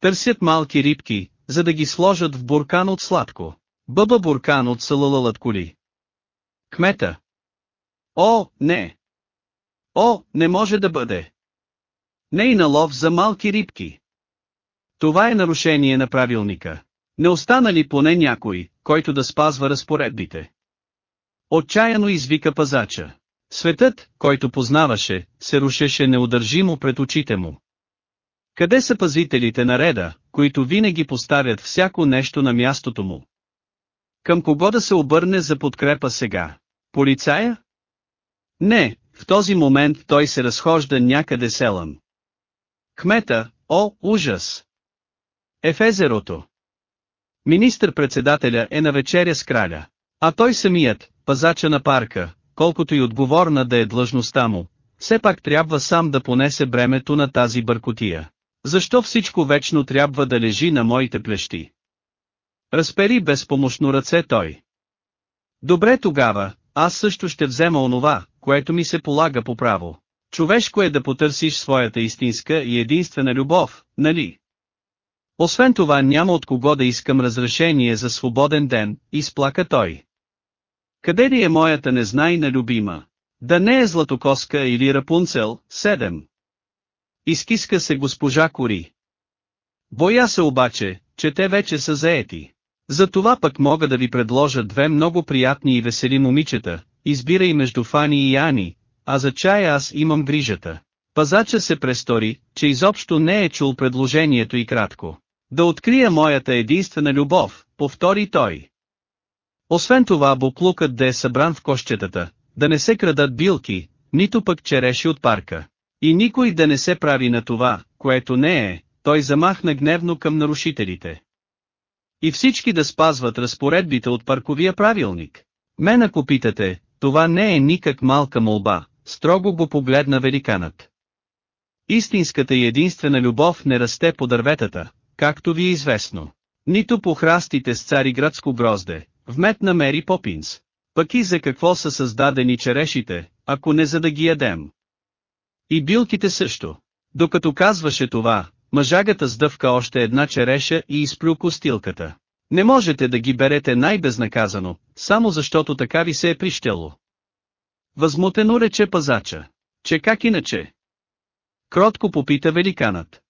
Търсят малки рибки, за да ги сложат в буркан от сладко. Бъба буркан от салалалът коли. Кмета. О, не! О, не може да бъде! Не и на лов за малки рибки. Това е нарушение на правилника. Не остана ли поне някой, който да спазва разпоредбите? Отчаяно извика пазача. Светът, който познаваше, се рушеше неудържимо пред очите му. Къде са пазителите на реда, които винаги поставят всяко нещо на мястото му? Към кого да се обърне за подкрепа сега? Полицая? Не, в този момент той се разхожда някъде селъм. Кмета, о, ужас! Е в езерото. Министър-председателя е на вечеря с краля. А той самият, пазача на парка, колкото и отговорна да е длъжността му, все пак трябва сам да понесе бремето на тази бъркотия. Защо всичко вечно трябва да лежи на моите плещи? Разпери безпомощно ръце той. Добре тогава, аз също ще взема онова, което ми се полага по право. Човешко е да потърсиш своята истинска и единствена любов, нали? Освен това няма от кого да искам разрешение за свободен ден, изплака той. Къде ли е моята незнайна любима? Да не е Златокоска или Рапунцел, седем. Изкиска се госпожа Кори. Боя се обаче, че те вече са заети. Затова пък мога да ви предложа две много приятни и весели момичета, избирай между Фани и Ани, а за чая аз имам грижата. Пазача се престори, че изобщо не е чул предложението и кратко. Да открия моята единствена любов, повтори той. Освен това буклукът да е събран в кощетата, да не се крадат билки, нито пък череши от парка. И никой да не се прави на това, което не е, той замахна гневно към нарушителите. И всички да спазват разпоредбите от парковия правилник. Мен ако питате, това не е никак малка молба, строго го погледна великанът. Истинската и единствена любов не расте по дърветата, както ви е известно. Нито по храстите с цариградско грозде, вметна Мери Попинс. Пък и за какво са създадени черешите, ако не за да ги ядем. И билките също. Докато казваше това, мъжагата сдъвка още една череша и изплю костилката. Не можете да ги берете най-безнаказано, само защото така ви се е прищело. Възмутено рече пазача. Че как иначе? Кротко попита великанът.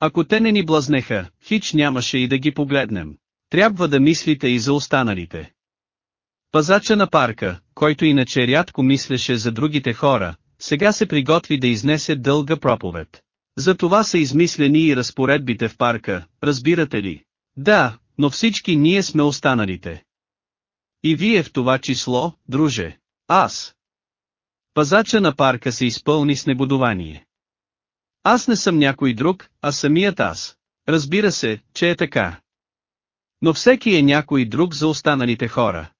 Ако те не ни блазнеха, хич нямаше и да ги погледнем. Трябва да мислите и за останалите. Пазача на парка, който иначе рядко мислеше за другите хора, сега се приготви да изнесе дълга проповед. За това са измислени и разпоредбите в парка, разбирате ли? Да, но всички ние сме останалите. И вие в това число, друже. Аз. Пазача на парка се изпълни с негодование. Аз не съм някой друг, а самият аз. Разбира се, че е така. Но всеки е някой друг за останалите хора.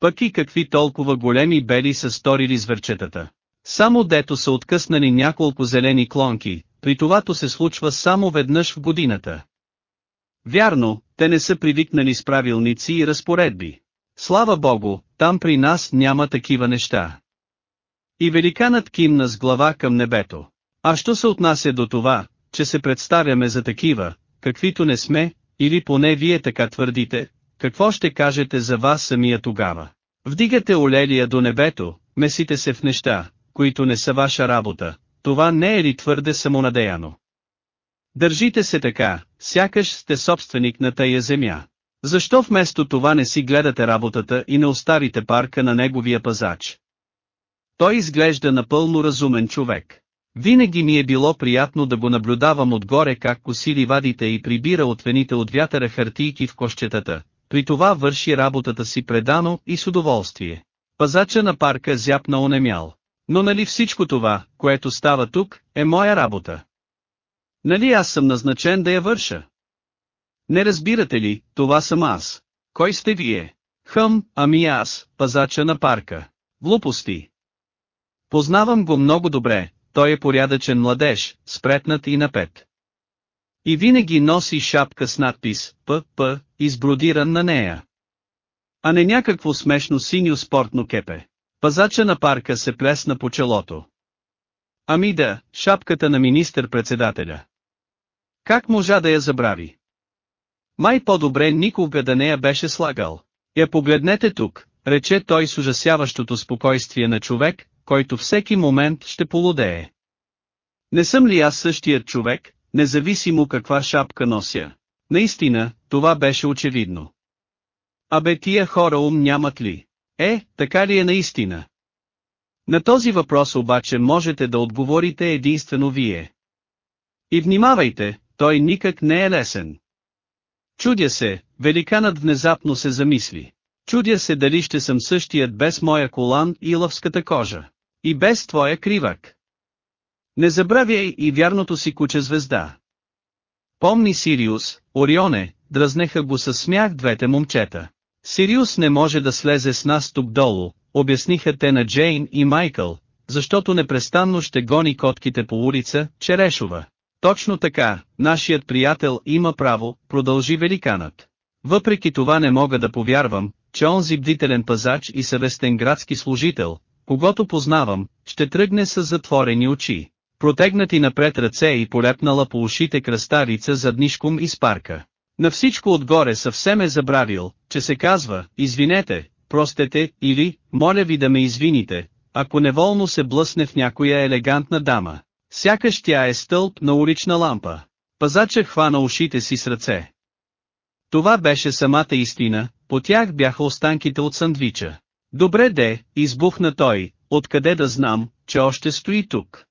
Пък и какви толкова големи бели са сторили зверчетата. Само дето са откъснали няколко зелени клонки, при това се случва само веднъж в годината. Вярно, те не са привикнали с правилници и разпоредби. Слава Богу, там при нас няма такива неща. И великанът кимна с глава към небето. А що се отнася до това, че се представяме за такива, каквито не сме, или поне вие така твърдите, какво ще кажете за вас самия тогава? Вдигате олелия до небето, месите се в неща, които не са ваша работа, това не е ли твърде самонадеяно? Държите се така, сякаш сте собственик на тая земя. Защо вместо това не си гледате работата и не оставите парка на неговия пазач? Той изглежда напълно разумен човек. Винаги ми е било приятно да го наблюдавам отгоре как косили вадите и прибира от вените от вятъра хартийки в кощетата, при това върши работата си предано и с удоволствие. Пазача на парка зяпна онемял. Но нали всичко това, което става тук, е моя работа? Нали аз съм назначен да я върша? Не разбирате ли, това съм аз. Кой сте вие? Хъм, ами аз, пазача на парка. Глупости. Познавам го много добре, той е порядъчен младеж, спретнат и напет. И винаги носи шапка с надпис «ПП», избродиран на нея. А не някакво смешно синьо спортно кепе. Пазача на парка се плесна по челото. Ами да, шапката на министър-председателя. Как можа да я забрави? Май по-добре никога да не я беше слагал. Я погледнете тук, рече той с ужасяващото спокойствие на човек, който всеки момент ще полудее. Не съм ли аз същият човек, независимо каква шапка нося? Наистина, това беше очевидно. Абе тия хора ум нямат ли? Е, така ли е наистина? На този въпрос обаче можете да отговорите единствено вие. И внимавайте, той никак не е лесен. Чудя се, великанът внезапно се замисли. Чудя се дали ще съм същият без моя колан и лъвската кожа. И без твоя кривак. Не забравяй и вярното си куче звезда. Помни Сириус, Орионе, дразнеха го със смях двете момчета. Сириус не може да слезе с нас тук долу, обясниха те на Джейн и Майкъл, защото непрестанно ще гони котките по улица, Черешова. Точно така, нашият приятел има право, продължи великанът. Въпреки това не мога да повярвам, че онзи бдителен пазач и съвестен градски служител, когато познавам, ще тръгне с затворени очи, протегнати напред ръце и полепнала по ушите кръстарица заднишком из парка. На всичко отгоре съвсем е забравил, че се казва, извинете, простете, или, моля ви да ме извините, ако неволно се блъсне в някоя елегантна дама. Сякаш тя е стълб на улична лампа. Пазача хвана ушите си с ръце. Това беше самата истина, по тях бяха останките от сандвича. Добре де, избухна той, откъде да знам, че още стои тук.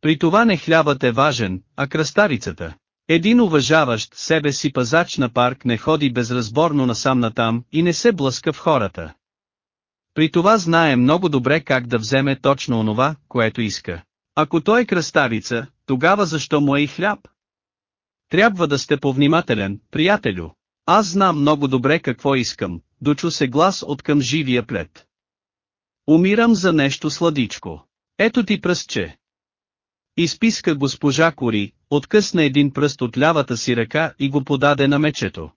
При това не хлябът е важен, а кръстарицата. Един уважаващ себе си пазач на парк не ходи безразборно насам натам и не се блъска в хората. При това знае много добре как да вземе точно онова, което иска. Ако той е кръстарица, тогава защо му е и хляб? Трябва да сте повнимателен, приятелю. Аз знам много добре какво искам, дочу се глас от към живия плед. Умирам за нещо сладичко. Ето ти пръстче. Изписка госпожа Кори, откъсна един пръст от лявата си ръка и го подаде на мечето.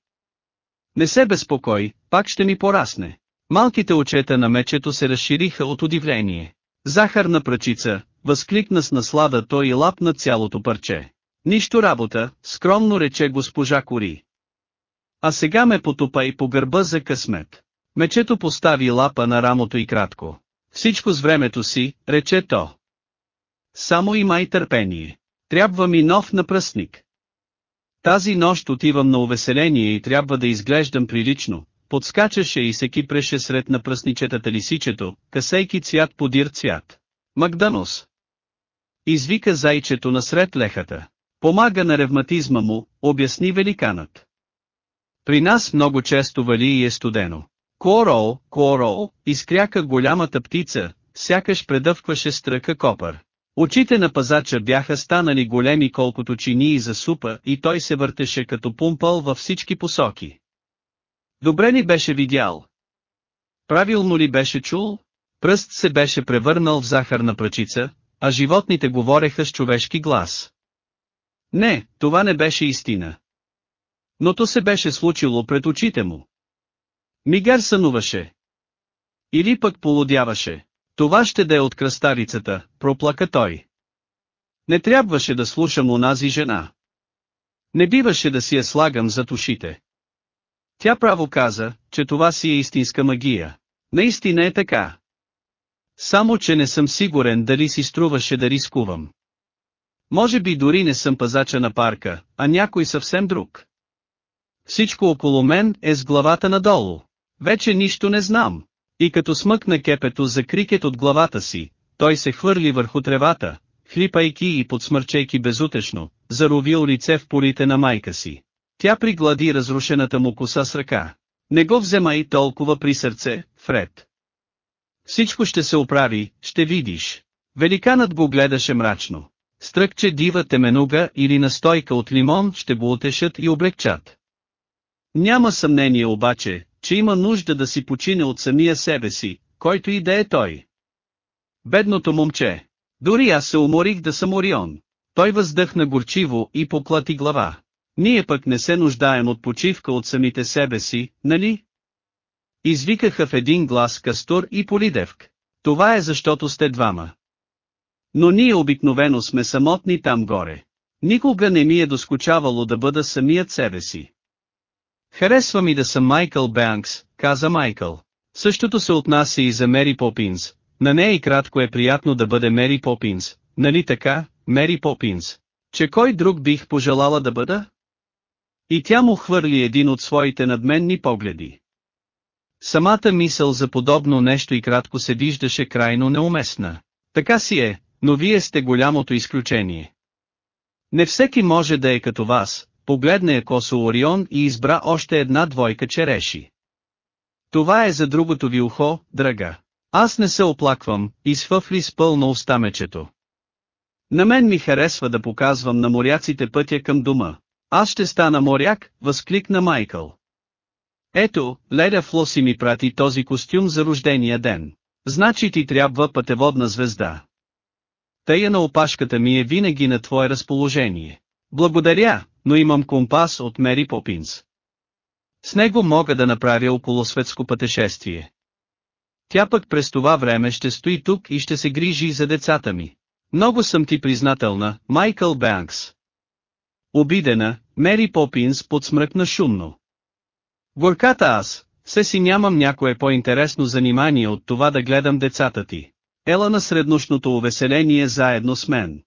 Не се безпокой, пак ще ми порасне. Малките очета на мечето се разшириха от удивление. Захарна пръчица, възкликна с наслада той и лапна цялото парче. Нищо работа, скромно рече госпожа Кори. А сега ме потопа и по гърба за късмет. Мечето постави лапа на рамото и кратко. Всичко с времето си, рече то. Само имай търпение. Трябва ми нов напръстник. Тази нощ отивам на увеселение и трябва да изглеждам прилично. Подскачаше и се кипреше сред напръсничетата лисичето, касейки цвят подир цвят. Макданос. Извика зайчето насред лехата. Помага на ревматизма му, обясни великанът. При нас много често вали и е студено. Коро, коро, изкряка голямата птица, сякаш предъвкваше стръка копър. Очите на пазача бяха станали големи колкото чинии за супа и той се въртеше като пумпал във всички посоки. Добре ли беше видял? Правилно ли беше чул? Пръст се беше превърнал в захарна пръчица, а животните говореха с човешки глас. Не, това не беше истина. Но то се беше случило пред очите му. Мигер сънуваше. Или пък полудяваше. Това ще да е от кръстарицата, проплака той. Не трябваше да слушам онази жена. Не биваше да си я слагам зад ушите. Тя право каза, че това си е истинска магия. Наистина е така. Само че не съм сигурен дали си струваше да рискувам. Може би дори не съм пазача на парка, а някой съвсем друг. Всичко около мен е с главата надолу. Вече нищо не знам. И като смъкна кепето за крикет от главата си, той се хвърли върху тревата, хлипайки и подсмърчейки безутешно, заровил лице в полите на майка си. Тя приглади разрушената му коса с ръка. Не го взема и толкова при сърце, Фред. Всичко ще се оправи, ще видиш. Великанът го гледаше мрачно. Стръкче дива теменуга или настойка от лимон ще го утешат и облегчат. Няма съмнение обаче, че има нужда да си почине от самия себе си, който и да е той. Бедното момче. Дори аз се уморих да съм Орион. Той въздъхна горчиво и поплати глава. Ние пък не се нуждаем от почивка от самите себе си, нали? Извикаха в един глас Кастор и Полидевк. Това е защото сте двама. Но ние обикновено сме самотни там горе. Никога не ми е доскучавало да бъда самият себе си. Харесва ми да съм Майкъл Бенкс, каза Майкъл. Същото се отнася и за Мери Попинс. На нея и кратко е приятно да бъде Мери Попинс, нали така, Мери Попинс? Че кой друг бих пожелала да бъда? И тя му хвърли един от своите надменни погледи. Самата мисъл за подобно нещо и кратко се виждаше крайно неуместна. Така си е, но вие сте голямото изключение. Не всеки може да е като вас, погледна я косо Орион и избра още една двойка череши. Това е за другото ви ухо, драга. Аз не се оплаквам, изфъфли с пълно устамечето. На мен ми харесва да показвам на моряците пътя към дома. Аз ще стана моряк, възкликна Майкъл. Ето, Леда Флоси ми прати този костюм за рождения ден. Значи ти трябва пътеводна звезда. Тъя на опашката ми е винаги на твое разположение. Благодаря, но имам компас от Мери Попинс. С него мога да направя околосветско пътешествие. Тя пък през това време ще стои тук и ще се грижи за децата ми. Много съм ти признателна, Майкъл Бенкс. Обидена, Мери Попинс подсмръкна шумно. Горката аз, все си нямам някое по-интересно занимание от това да гледам децата ти. Ела на среднощното увеселение заедно с мен.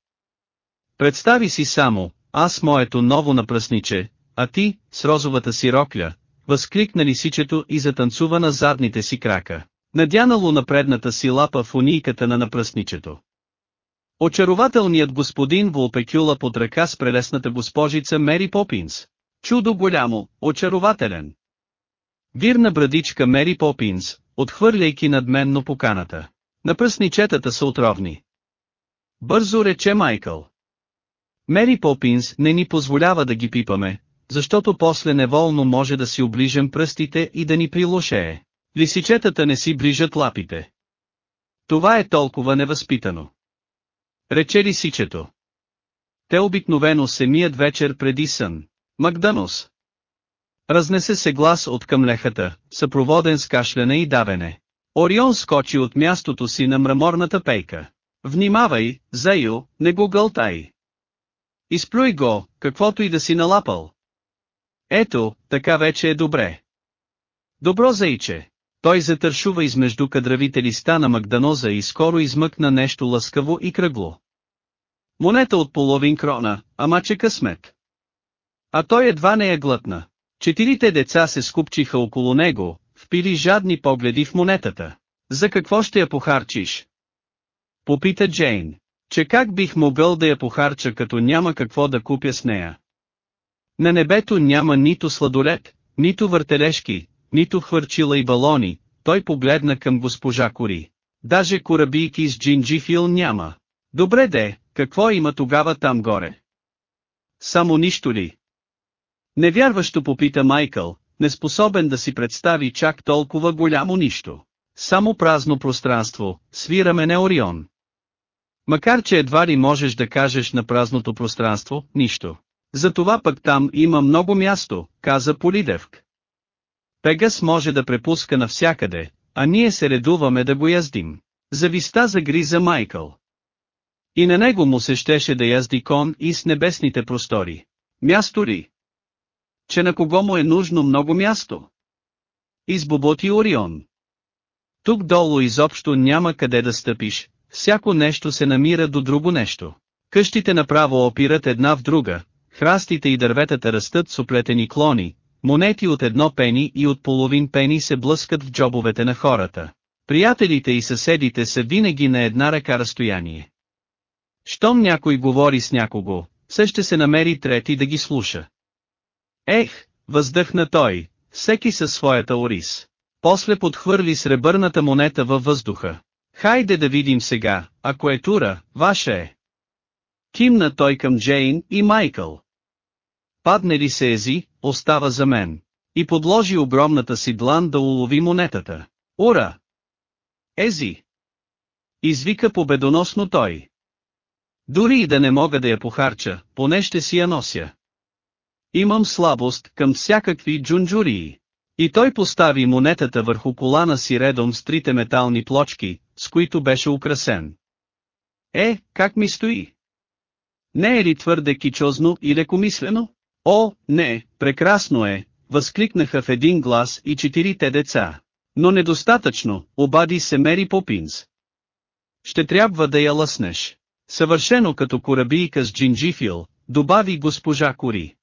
Представи си само, аз моето ново напръсниче, а ти, с розовата си рокля, възкликна лисичето и затанцува на задните си крака, надянало на предната си лапа в унийката на напръсничето. Очарователният господин Волпекюла под ръка с прелесната госпожица Мери Попинс. Чудо голямо, очарователен. Вирна брадичка Мери Попинс, отхвърляйки надменно поканата. Напръсничетата са отровни. Бързо рече Майкъл. Мери Попинс не ни позволява да ги пипаме, защото после неволно може да си оближем пръстите и да ни прилошее. Лисичетата не си брижат лапите. Това е толкова невъзпитано. Рече лисичето. Те обикновено се мият вечер преди сън. Макданос. Разнесе се глас от към лехата, съпроводен с кашляне и давене. Орион скочи от мястото си на мраморната пейка. Внимавай, Зайо, не го гълтай. Изплюй го, каквото и да си налапал. Ето, така вече е добре. Добро заиче. Той затършува измежду кадравите листа на Магданоза и скоро измъкна нещо лъскаво и кръгло. Монета от половин крона, ама че късмет. А той едва не я глътна. Четирите деца се скупчиха около него, впили жадни погледи в монетата. За какво ще я похарчиш? Попита Джейн. Че как бих могъл да я похарча като няма какво да купя с нея? На небето няма нито сладолет, нито въртележки, нито хвърчила и балони, той погледна към госпожа Кори. Даже корабийки с джинджифил няма. Добре де, какво има тогава там горе? Само нищо ли? Невярващо попита Майкъл, неспособен да си представи чак толкова голямо нищо. Само празно пространство, свираме не Орион. Макар че едва ли можеш да кажеш на празното пространство, нищо. Затова пък там има много място, каза Полидевк. Пегас може да препуска навсякъде, а ние се редуваме да го яздим. Зависта загриза Майкъл. И на него му се щеше да язди кон и с небесните простори. Място ли? Че на кого му е нужно много място? Избоботи Орион. Тук долу изобщо няма къде да стъпиш, всяко нещо се намира до друго нещо. Къщите направо опират една в друга, храстите и дърветата растат с оплетени клони, монети от едно пени и от половин пени се блъскат в джобовете на хората. Приятелите и съседите са винаги на една ръка разстояние. Щом някой говори с някого, все ще се намери трети да ги слуша. Ех, въздъхна той, всеки със своята орис. После подхвърли сребърната монета във въздуха. Хайде да видим сега, ако е тура, ваша е. Кимна той към Джейн и Майкъл. Падне ли се ези, остава за мен. и подложи огромната си длан да улови монетата. Ура! Ези! Извика победоносно той. Дори и да не мога да я похарча, поне ще си я нося. Имам слабост към всякакви джунджурии. И той постави монетата върху колана си редом с трите метални плочки, с които беше украсен. Е, как ми стои? Не е ли твърде кичозно и лекомислено? О, не, прекрасно е, възкликнаха в един глас и четирите деца. Но недостатъчно, обади се Мери Попинс. Ще трябва да я лъснеш. Съвършено като корабийка с джинджифил, добави госпожа Кори.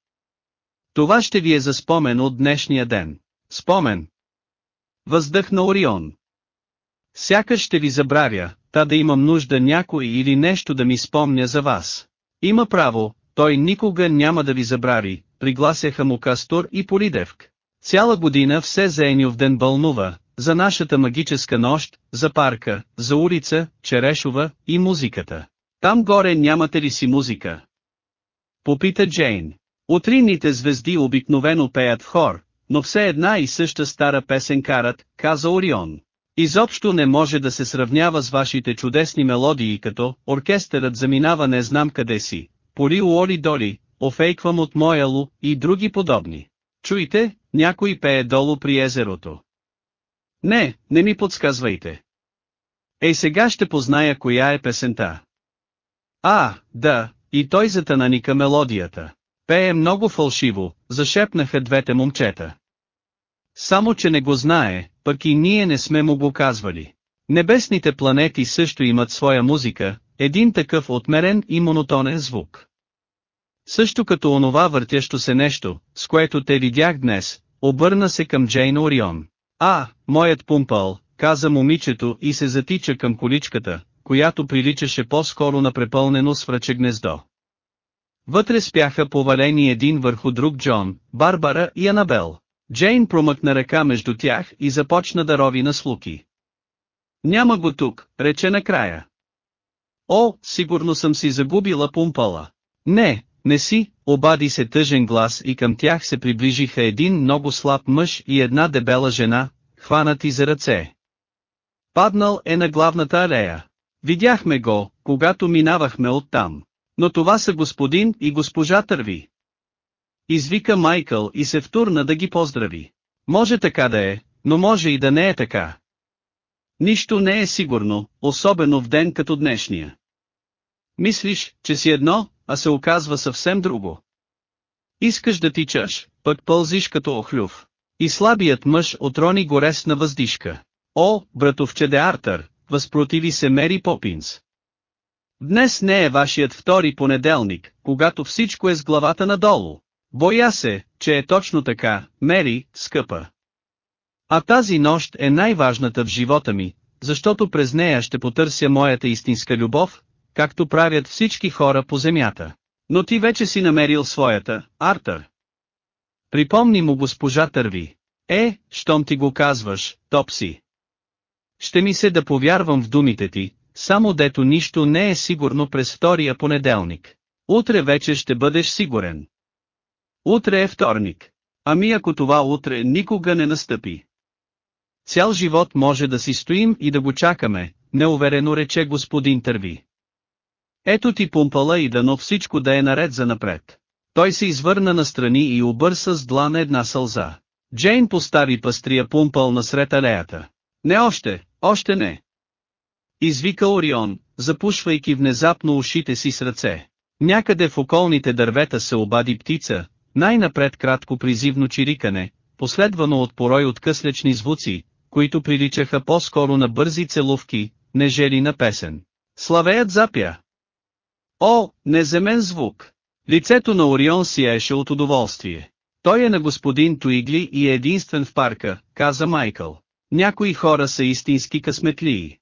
Това ще ви е за спомен от днешния ден. Спомен. Въздъхна Орион. Сякаш ще ви забравя, та да имам нужда някой или нещо да ми спомня за вас. Има право, той никога няма да ви забрави, пригласяха му Кастор и Полидевк. Цяла година все в ден бълнува, за нашата магическа нощ, за парка, за улица, Черешова и музиката. Там горе нямате ли си музика? Попита Джейн. Утринните звезди обикновено пеят в хор, но все една и съща стара песен карат, каза Орион. Изобщо не може да се сравнява с вашите чудесни мелодии като «Оркестърът заминава не знам къде си», «Пори уоли доли», «Офейквам от мояло» и други подобни. Чуйте, някой пее долу при езерото. Не, не ми подсказвайте. Ей сега ще позная коя е песента. А, да, и той затананика мелодията. Пее много фалшиво, зашепнаха двете момчета. Само че не го знае, пък и ние не сме му го казвали. Небесните планети също имат своя музика, един такъв отмерен и монотонен звук. Също като онова въртящо се нещо, с което те видях днес, обърна се към Джейн Орион. А, моят пумпал, каза момичето и се затича към количката, която приличаше по-скоро на препълнено свръче гнездо. Вътре спяха повалени един върху друг Джон, Барбара и Анабел. Джейн промъкна ръка между тях и започна да рови на слуки. Няма го тук, рече накрая. О, сигурно съм си загубила пумпала. Не, не си, обади се тъжен глас и към тях се приближиха един много слаб мъж и една дебела жена, хванати за ръце. Паднал е на главната алея. Видяхме го, когато минавахме оттам. Но това са господин и госпожа Търви. Извика Майкъл и се втурна да ги поздрави. Може така да е, но може и да не е така. Нищо не е сигурно, особено в ден като днешния. Мислиш, че си едно, а се оказва съвсем друго. Искаш да тичаш, пък пълзиш като охлюв. И слабият мъж отрони горесна въздишка. О, братовче де Артър, възпротиви се Мери Попинс. Днес не е вашият втори понеделник, когато всичко е с главата надолу. Боя се, че е точно така, Мери, скъпа. А тази нощ е най-важната в живота ми, защото през нея ще потърся моята истинска любов, както правят всички хора по земята. Но ти вече си намерил своята, Артър. Припомни му госпожа Търви. Е, щом ти го казваш, Топси. Ще ми се да повярвам в думите ти, само дето нищо не е сигурно през втория понеделник. Утре вече ще бъдеш сигурен. Утре е вторник. Ами ако това утре никога не настъпи. Цял живот може да си стоим и да го чакаме, неуверено рече господин Търви. Ето ти пумпала и дано всичко да е наред за напред. Той се извърна настрани и обърса с длан една сълза. Джейн постави пастрия пумпал насред алеята. Не още, още не. Извика Орион, запушвайки внезапно ушите си с ръце. Някъде в околните дървета се обади птица, най-напред кратко призивно чирикане, последвано от порой от къслечни звуци, които приличаха по-скоро на бързи целувки, нежели на песен. Славеят запя. О, неземен звук! Лицето на Орион сияеше от удоволствие. Той е на господин Туигли и е единствен в парка, каза Майкъл. Някои хора са истински късметлии.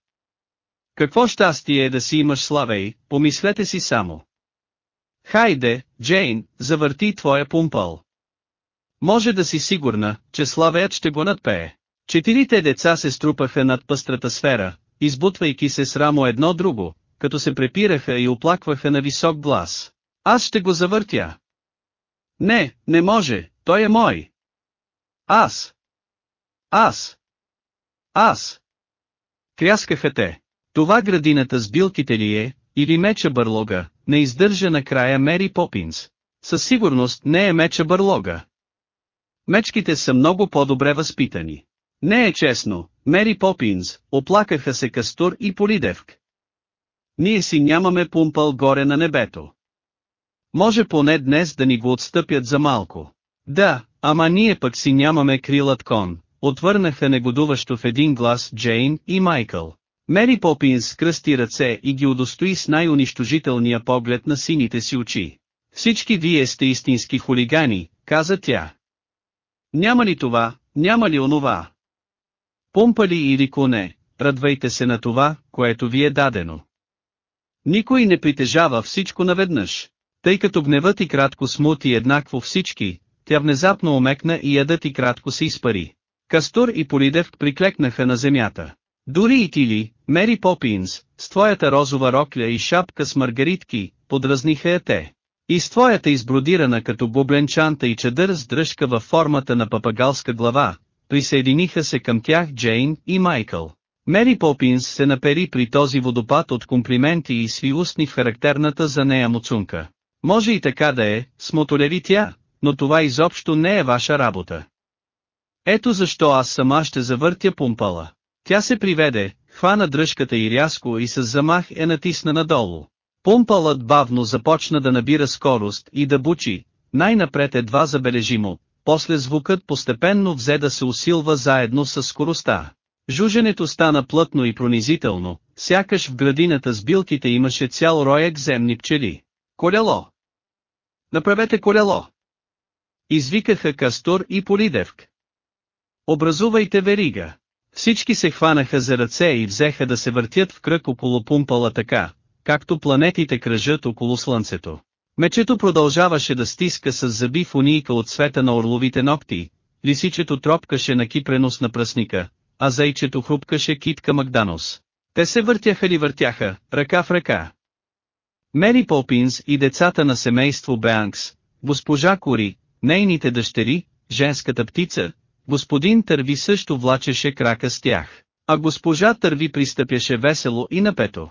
Какво щастие е да си имаш славей, помислете си само. Хайде, Джейн, завърти твоя пумпал. Може да си сигурна, че славеят ще го надпее. Четирите деца се струпаха над пъстрата сфера, избутвайки се с рамо едно друго, като се препираха и оплакваха на висок глас. Аз ще го завъртя. Не, не може, той е мой. Аз! Аз! Аз! Кряскаха те. Това градината с билките ли е, или меча бърлога, не издържа накрая Мери Попинс. Със сигурност не е меча бърлога. Мечките са много по-добре възпитани. Не е честно, Мери Попинс, оплакаха се Кастур и Полидевк. Ние си нямаме пумпал горе на небето. Може поне днес да ни го отстъпят за малко. Да, ама ние пък си нямаме крилът кон, отвърнаха негодуващо в един глас Джейн и Майкъл. Мери Попинс кръсти ръце и ги удостои с най-унищожителния поглед на сините си очи. Всички вие сте истински хулигани, каза тя. Няма ли това, няма ли онова? Пумпали или коне, радвайте се на това, което ви е дадено. Никой не притежава всичко наведнъж. Тъй като гневът и кратко смути еднакво всички, тя внезапно омекна и ядът и кратко се изпари. Кастур и Полидев приклекнаха на земята. Дори и ти ли, Мери Попинс, с твоята розова рокля и шапка с маргаритки, подразниха я те. И с твоята избродирана като бубленчанта и чадър с дръжка във формата на папагалска глава, присъединиха се към тях Джейн и Майкъл. Мери Попинс се напери при този водопад от комплименти и сви устни в характерната за нея муцунка. Може и така да е, смотолери тя, но това изобщо не е ваша работа. Ето защо аз сама ще завъртя пумпала. Тя се приведе, хвана дръжката и рязко и с замах е натисна надолу. Пумпалът бавно започна да набира скорост и да бучи, най-напред едва забележимо, после звукът постепенно взе да се усилва заедно с скоростта. Жуженето стана плътно и пронизително, сякаш в градината с билките имаше цял роек земни пчели. Колело! Направете колело! Извикаха Кастор и Полидевк. Образувайте верига. Всички се хванаха за ръце и взеха да се въртят в кръг около пумпала така, както планетите кръжат около Слънцето. Мечето продължаваше да стиска с зъби в от цвета на орловите ногти, лисичето тропкаше на кипренос на пръсника, а зайчето хрупкаше китка Макданос. Те се въртяха ли въртяха, ръка в ръка. Мери Попинс и децата на семейство Беанкс, госпожа Кори, нейните дъщери, женската птица, господин Търви също влачеше крака с тях, а госпожа Търви пристъпяше весело и напето.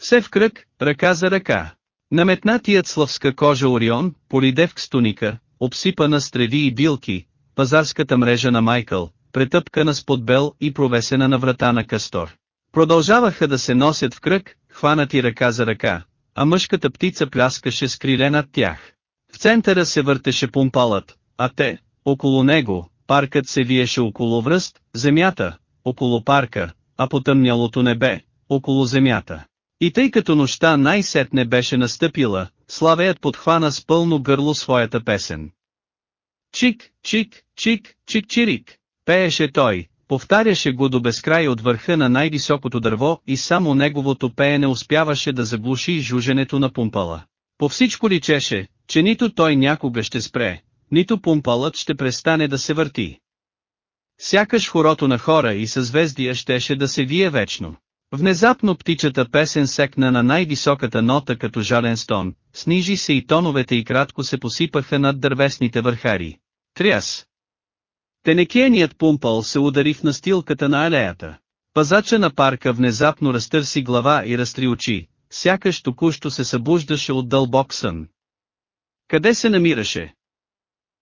Все в кръг, ръка за ръка. Наметнатият славска кожа Орион, полидевк стоника, обсипана с треви и билки, пазарската мрежа на Майкъл, претъпкана с подбел и провесена на врата на Кастор. Продължаваха да се носят в кръг, хванати ръка за ръка, а мъжката птица пляскаше с криле над тях. В центъра се въртеше пумпалът, а те, около него, паркът се виеше около връст, земята, около парка, а потъмнялото небе, около земята. И тъй като нощта най-сетне беше настъпила, Славеят подхвана с пълно гърло своята песен. Чик, чик, чик, чик чирик, пееше той, повтаряше го до безкрай от върха на най-високото дърво и само неговото пеене успяваше да заглуши жуженето на пумпала. По всичко личеше, че нито той някога ще спре, нито пумпалът ще престане да се върти. Сякаш хорото на хора и съзвездия щеше да се вие вечно. Внезапно птичата песен секна на най-високата нота като жален стон, снижи се и тоновете и кратко се посипаха над дървесните върхари. Тряс! Тенекиеният пумпал се удари в настилката на алеята. Пазача на парка внезапно разтърси глава и разтри очи, сякаш току-що се събуждаше от дълбок сън. Къде се намираше?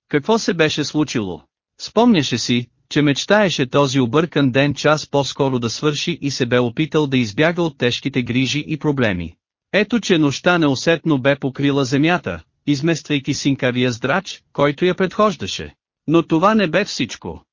Какво се беше случило? Спомняше си, че мечтаеше този объркан ден час по-скоро да свърши и се бе опитал да избяга от тежките грижи и проблеми. Ето че нощта неусетно бе покрила земята, измествайки синкавия здрач, който я предхождаше. Но това не бе всичко.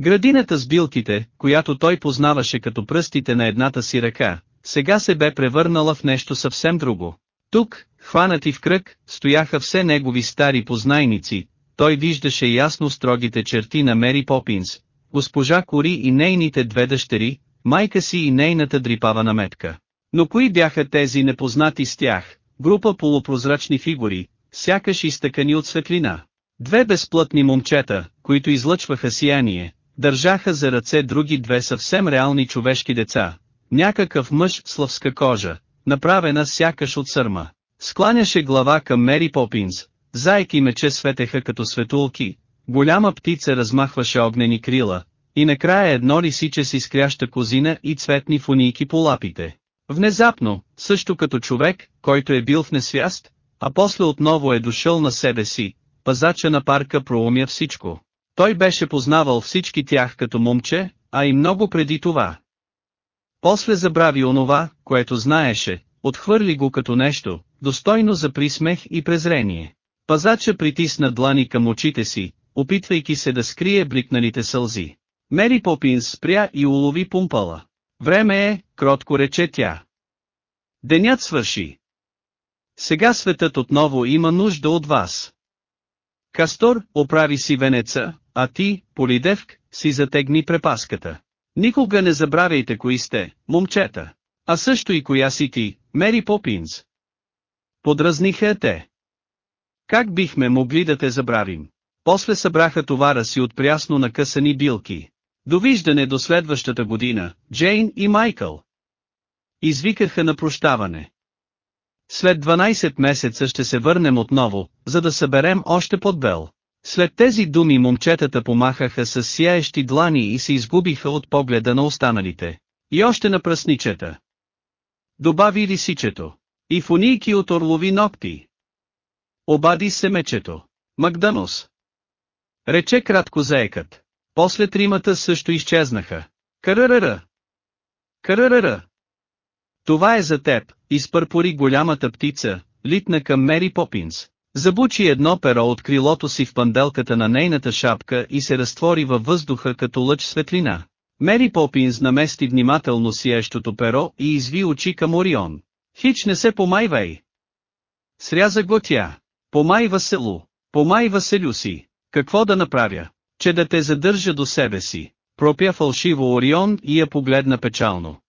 Градината с билките, която той познаваше като пръстите на едната си ръка, сега се бе превърнала в нещо съвсем друго. Тук, хванати в кръг, стояха все негови стари познайници, той виждаше ясно строгите черти на Мери Попинс, госпожа Кори и нейните две дъщери, майка си и нейната дрипава наметка. Но кои бяха тези непознати с тях, група полупрозрачни фигури, сякаш изтъкани от светлина. Две безплътни момчета, които излъчваха сияние, държаха за ръце други две съвсем реални човешки деца. Някакъв мъж с славска кожа, направена сякаш от сърма. Скланяше глава към Мери Попинс, Зайки мече светеха като светулки, голяма птица размахваше огнени крила, и накрая едно лисиче с изкряща козина и цветни фунийки по лапите. Внезапно, също като човек, който е бил в несвяст, а после отново е дошъл на себе си, пазача на парка проумя всичко. Той беше познавал всички тях като момче, а и много преди това. После забрави онова, което знаеше, отхвърли го като нещо, достойно за присмех и презрение. Пазача притисна длани към очите си, опитвайки се да скрие бликналите сълзи. Мери Попинс спря и улови пумпала. Време е, кротко рече тя. Денят свърши. Сега светът отново има нужда от вас. Кастор, оправи си венеца, а ти, Полидевк, си затегни препаската. Никога не забравяйте кои сте, момчета. А също и коя си ти, Мери Попинс. Подразниха те. Как бихме могли да те забравим? После събраха товара си от прясно накъсани билки. Довиждане до следващата година, Джейн и Майкъл. Извикаха на прощаване. След 12 месеца ще се върнем отново, за да съберем още подбел. След тези думи момчетата помахаха с сияещи длани и се изгубиха от погледа на останалите. И още на пръсничета. Добави лисичето. И фунийки от орлови ногти. Обади се мечето. Макданос. Рече кратко заекът. После тримата също изчезнаха. Карарара. Карарара. Това е за теб, изпърпори голямата птица, литна към Мери Попинс. Забучи едно перо от крилото си в панделката на нейната шапка и се разтвори във въздуха като лъч светлина. Мери Попинс намести внимателно сияещото перо и изви очи към Орион. Хич не се помайвай. Сряза го тя. Помайва село. Помайва селю си. Какво да направя? Че да те задържа до себе си. Пропя фалшиво Орион и я погледна печално.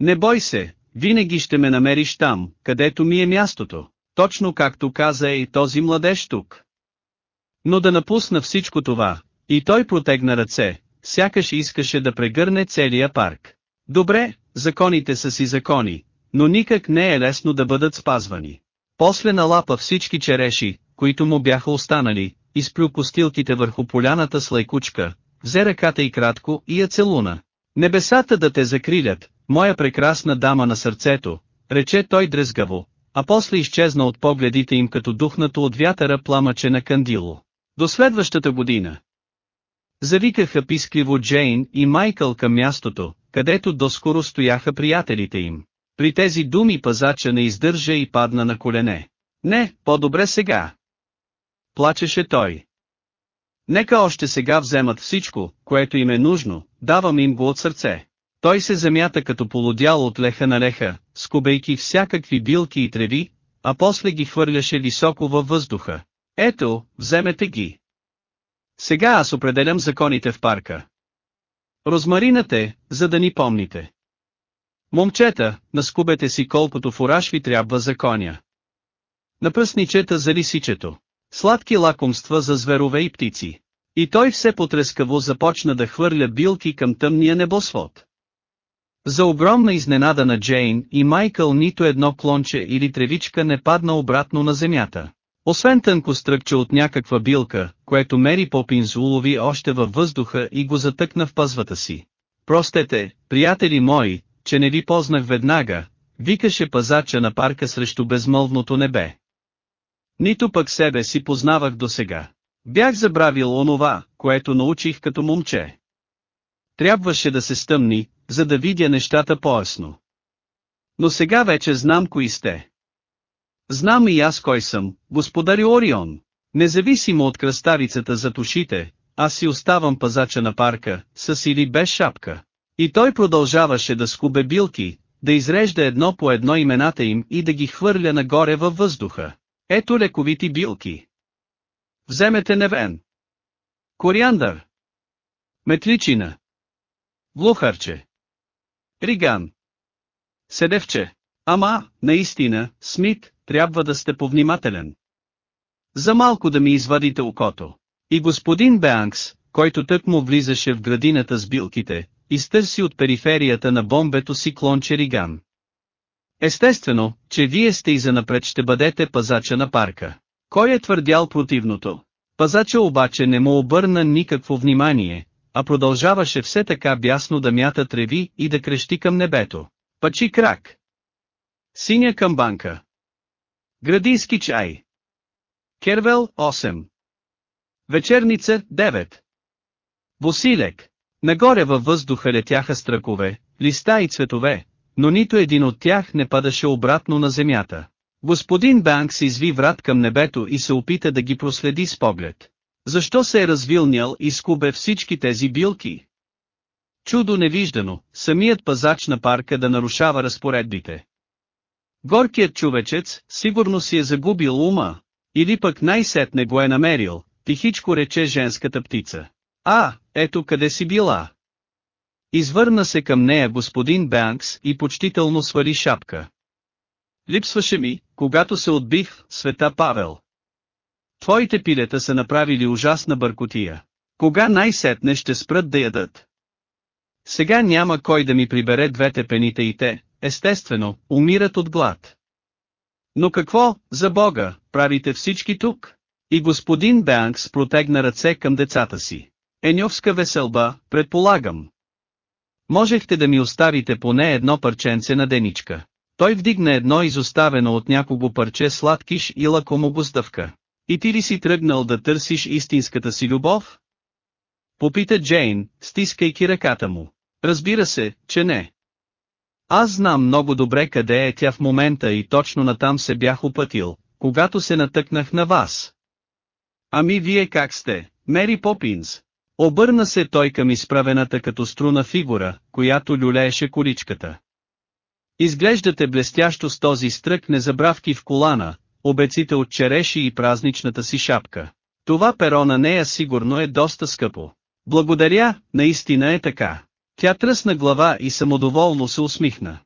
Не бой се, винаги ще ме намериш там, където ми е мястото, точно както каза и този младеж тук. Но да напусна всичко това, и той протегна ръце, сякаш искаше да прегърне целия парк. Добре, законите са си закони, но никак не е лесно да бъдат спазвани. После налапа всички череши, които му бяха останали, изплю костилките върху поляната с лайкучка, взе ръката и кратко и я целуна. Небесата да те закрилят, моя прекрасна дама на сърцето, рече той дрезгаво, а после изчезна от погледите им като духнато от вятъра пламъче на кандило. До следващата година. Завикаха пискливо Джейн и Майкъл към мястото, където доскоро стояха приятелите им. При тези думи пазача не издържа и падна на колене. Не, по-добре сега. Плачеше той. Нека още сега вземат всичко, което им е нужно, давам им го от сърце. Той се замята като полудял от леха на леха, скубейки всякакви билки и треви, а после ги хвърляше високо във въздуха. Ето, вземете ги. Сега аз определям законите в парка. Розмаринът е, за да ни помните. Момчета, наскубете си колкото фураж ви трябва за коня. На пръсничета за лисичето. Сладки лакомства за зверове и птици. И той все потрескаво започна да хвърля билки към тъмния небосвод. За огромна изненада на Джейн и Майкъл нито едно клонче или тревичка не падна обратно на земята. Освен тънко стръкче от някаква билка, което Мери Попинс улови още във въздуха и го затъкна в пазвата си. Простете, приятели мои, че не ви познах веднага, викаше пазача на парка срещу безмълвното небе. Нито пък себе си познавах досега. Бях забравил онова, което научих като момче. Трябваше да се стъмни, за да видя нещата по-ясно. Но сега вече знам кои сте. Знам и аз кой съм, господари Орион. Независимо от кръставицата за ушите, аз си оставам пазача на парка, с или без шапка. И той продължаваше да скубе билки, да изрежда едно по едно имената им и да ги хвърля нагоре във въздуха. Ето лековити билки. Вземете невен. Кориандър. Метличина. Влухарче. Риган. Седевче. Ама, наистина, Смит, трябва да сте повнимателен. За малко да ми извадите окото. И господин Беанкс, който тък му влизаше в градината с билките, изтърси от периферията на бомбето си клонче Риган. Естествено, че вие сте и занапред ще бъдете пазача на парка. Кой е твърдял противното? Пазача обаче не му обърна никакво внимание, а продължаваше все така бясно да мята треви и да крещи към небето. Пачи крак! Синя камбанка! Градийски чай! Кервел 8 Вечерница 9 Босилек Нагоре във въздуха летяха стръкове, листа и цветове, но нито един от тях не падаше обратно на земята. Господин Банкс изви врат към небето и се опита да ги проследи с поглед. Защо се е развилнял и скубе всички тези билки? Чудо невиждано, самият пазач на парка да нарушава разпоредбите. Горкият човечец, сигурно си е загубил ума, или пък най-сетне го е намерил, тихичко рече женската птица. А, ето къде си била. Извърна се към нея господин Бенкс и почтително свали шапка. Липсваше ми, когато се отбих, света Павел. Твоите пилета са направили ужасна бъркотия. Кога най-сетне ще спрат да ядат? Сега няма кой да ми прибере двете пените и те, естествено, умират от глад. Но какво, за Бога, правите всички тук? И господин Бенкс протегна ръце към децата си. Еньовска веселба, предполагам. Можехте да ми оставите поне едно парченце на деничка. Той вдигна едно изоставено от някого парче сладкиш и лакомо гостъвка. И ти ли си тръгнал да търсиш истинската си любов? Попита Джейн, стискайки ръката му. Разбира се, че не. Аз знам много добре къде е тя в момента и точно натам се бях опътил, когато се натъкнах на вас. Ами вие как сте, Мери Попинс? Обърна се той към изправената като струна фигура, която люлееше количката. Изглеждате блестящо с този стрък незабравки в колана, обеците от череши и празничната си шапка. Това перо на нея сигурно е доста скъпо. Благодаря, наистина е така. Тя тръсна глава и самодоволно се усмихна.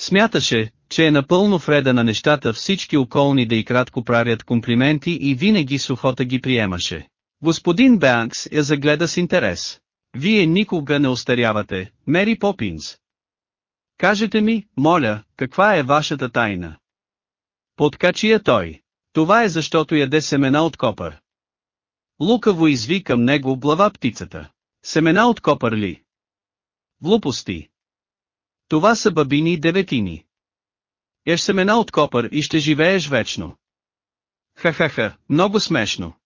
Смяташе, че е напълно вреда на нещата всички околни да и кратко правят комплименти и винаги сухота ги приемаше. Господин Бенкс я загледа с интерес. Вие никога не остарявате, Мери Попинс. Кажете ми, моля, каква е вашата тайна? Подкачи я той. Това е защото яде семена от копър. Лукаво изви към него глава птицата. Семена от копър ли? Глупости. Това са бабини деветини. Еш семена от копър и ще живееш вечно. Ха-ха-ха, много смешно.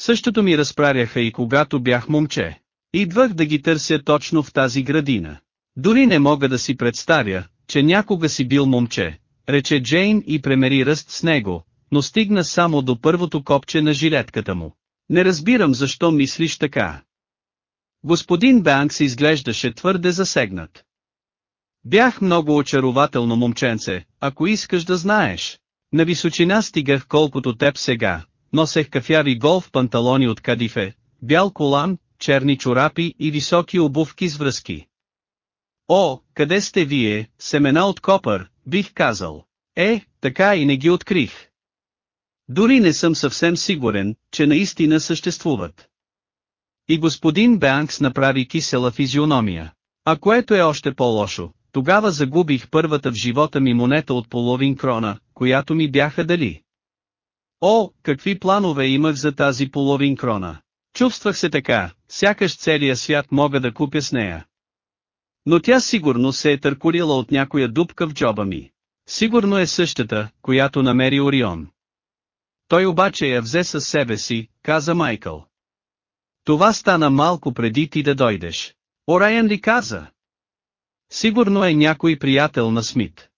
Същото ми разправяха и когато бях момче. Идвах да ги търся точно в тази градина. Дори не мога да си представя, че някога си бил момче, рече Джейн и премери ръст с него, но стигна само до първото копче на жилетката му. Не разбирам защо мислиш така. Господин Банкс изглеждаше твърде засегнат. Бях много очарователно момченце, ако искаш да знаеш. На височина стигах колкото теб сега, носех кафяви голф панталони от кадифе, бял колан, черни чорапи и високи обувки с връзки. О, къде сте вие, семена от копър, бих казал. Е, така и не ги открих. Дори не съм съвсем сигурен, че наистина съществуват. И господин Бенкс направи кисела физиономия. А което е още по-лошо, тогава загубих първата в живота ми монета от половин крона, която ми бяха дали. О, какви планове имах за тази половин крона. Чувствах се така, сякаш целия свят мога да купя с нея. Но тя сигурно се е търкурила от някоя дупка в джоба ми. Сигурно е същата, която намери Орион. Той обаче я взе със себе си, каза Майкъл. Това стана малко преди ти да дойдеш. Орайан ли каза? Сигурно е някой приятел на Смит.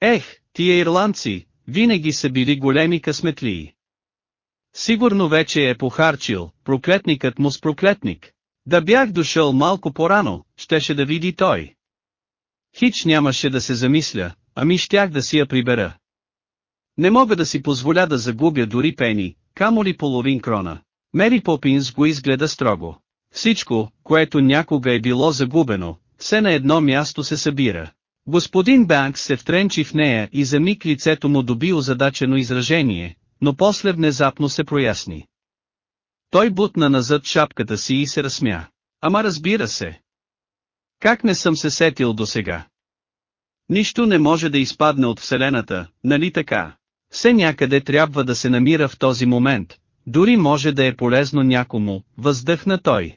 Ех, тия ирландци, винаги са били големи късметлии. Сигурно вече е похарчил, проклетникът му с проклетник. Да бях дошъл малко по-рано, щеше да види той. Хич нямаше да се замисля, ами щях да си я прибера. Не мога да си позволя да загубя дори пени, камо ли половин крона. Мери Попинс го изгледа строго. Всичко, което някога е било загубено, все на едно място се събира. Господин Банк се втренчи в нея и за миг лицето му доби озадачено изражение, но после внезапно се проясни. Той бутна назад шапката си и се разсмя. Ама разбира се. Как не съм се сетил до сега? Нищо не може да изпадне от Вселената, нали така? Все някъде трябва да се намира в този момент, дори може да е полезно някому, въздъхна той.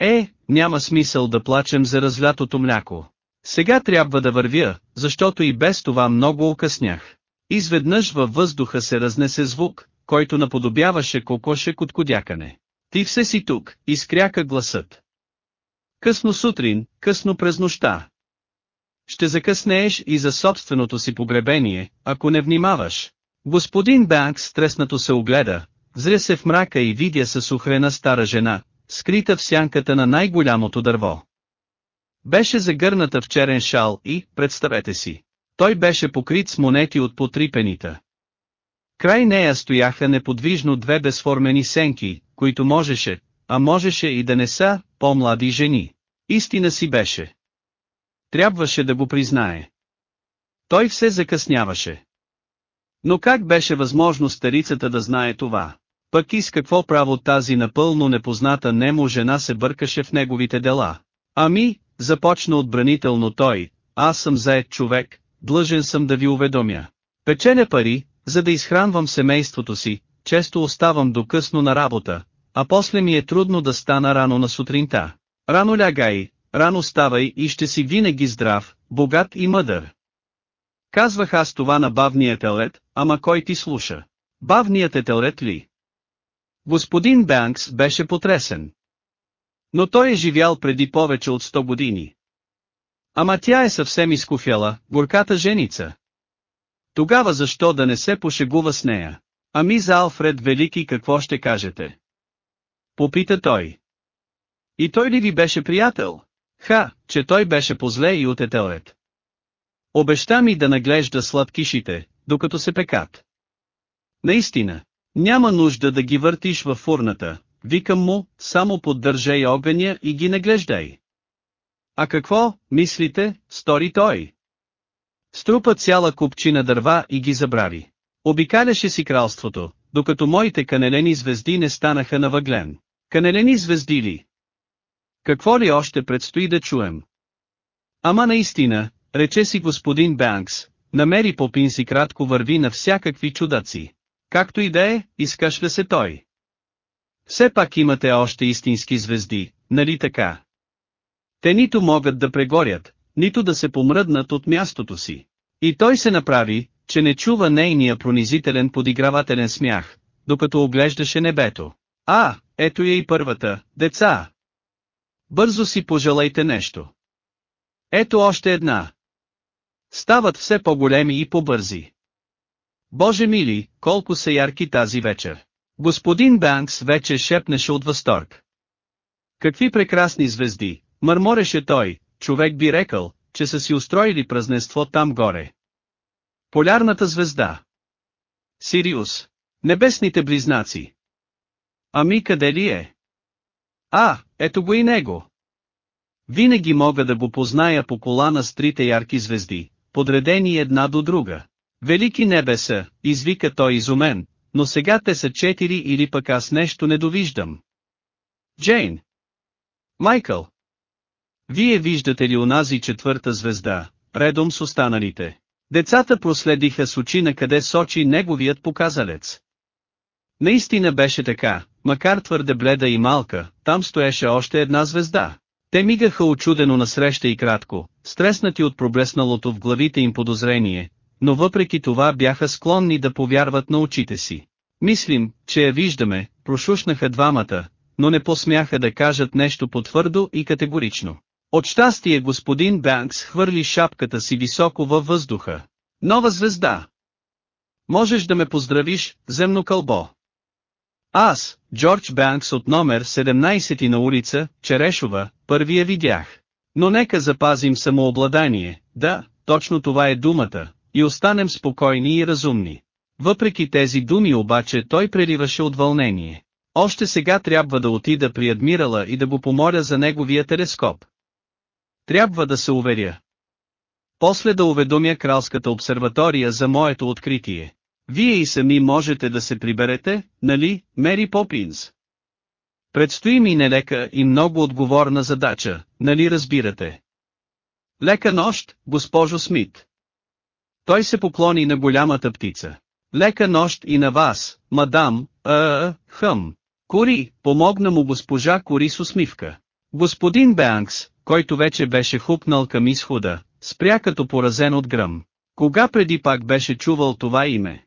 Е, няма смисъл да плачем за разлятото мляко. Сега трябва да вървя, защото и без това много окъснях. Изведнъж във въздуха се разнесе звук, който наподобяваше кокоше коткодякане. Ти все си тук, изкряка гласът. Късно сутрин, късно през нощта. Ще закъснееш и за собственото си погребение, ако не внимаваш. Господин Банкс стреснато се огледа, зря се в мрака и видя със сухрена стара жена, скрита в сянката на най-голямото дърво. Беше загърната в черен шал и, представете си, той беше покрит с монети от потрипенита. Край нея стояха неподвижно две безформени сенки, които можеше, а можеше и да не са, по-млади жени. Истина си беше. Трябваше да го признае. Той все закъсняваше. Но как беше възможно старицата да знае това? Пък и с какво право тази напълно непозната немо жена се бъркаше в неговите дела? Ами, започна отбранително той, аз съм заед човек, длъжен съм да ви уведомя. Печеля пари, за да изхранвам семейството си, често оставам до късно на работа, а после ми е трудно да стана рано на сутринта. Рано лягай, рано ставай и ще си винаги здрав, богат и мъдър. Казвах аз това на бавния телет, ама кой ти слуша? Бавният е телет ли? Господин Бенкс беше потресен. Но той е живял преди повече от 100 години. Ама тя е съвсем изкуфяла, горката женица. Тогава защо да не се пошегува с нея? Ами за Алфред Велики какво ще кажете? Попита той. И той ли ви беше приятел? Ха, че той беше позле и от етелет. Обеща ми да наглежда сладкишите, докато се пекат. Наистина, няма нужда да ги въртиш във фурната, викам му, само поддържай огъня и ги наглеждай. А какво, мислите, стори той? Струпа цяла купчина дърва и ги забрави. Обикаляше си кралството, докато моите канелени звезди не станаха на въглен. Канелени звезди ли? Какво ли още предстои да чуем? Ама наистина, рече си господин Бенкс, намери Попин си кратко върви на всякакви чудаци. Както и да е, изкашля се той. Все пак имате още истински звезди, нали така? Те нито могат да прегорят, нито да се помръднат от мястото си. И той се направи, че не чува нейния пронизителен подигравателен смях, докато оглеждаше небето. А, ето я и първата, деца! Бързо си пожелайте нещо. Ето още една. Стават все по-големи и по-бързи. Боже мили, колко са ярки тази вечер. Господин Банкс вече шепнеше от възторг. Какви прекрасни звезди, мърмореше той, човек би рекал, че са си устроили празненство там горе. Полярната звезда. Сириус. Небесните близнаци. Ами къде ли е? А, ето го и него. Винаги мога да го позная по колана с трите ярки звезди, подредени една до друга. Велики небеса, извика той изумен, но сега те са четири или пък аз нещо не довиждам. Джейн. Майкъл. Вие виждате ли онази четвърта звезда, редом с останалите? Децата проследиха с очи на къде сочи неговият показалец. Наистина беше така, макар твърде бледа и малка, там стоеше още една звезда. Те мигаха очудено насреща и кратко, стреснати от проблесналото в главите им подозрение, но въпреки това бяха склонни да повярват на очите си. Мислим, че я виждаме, прошушнаха двамата, но не посмяха да кажат нещо потвърдо и категорично. От щастие господин Банкс хвърли шапката си високо във въздуха. Нова звезда! Можеш да ме поздравиш, земно кълбо. Аз, Джордж Банкс от номер 17 на улица, Черешова, първия видях. Но нека запазим самообладание, да, точно това е думата, и останем спокойни и разумни. Въпреки тези думи обаче той преливаше от вълнение. Още сега трябва да отида при адмирала и да го помоля за неговия телескоп. Трябва да се уверя. После да уведомя кралската обсерватория за моето откритие. Вие и сами можете да се приберете, нали, Мери Попинс? Предстои ми нелека и много отговорна задача, нали разбирате? Лека нощ, госпожо Смит. Той се поклони на голямата птица. Лека нощ и на вас, мадам, а, хъм. Кори, помогна му госпожа Кори с усмивка. Господин Беанкс, който вече беше хупнал към изхода, спря като поразен от гръм. Кога преди пак беше чувал това име?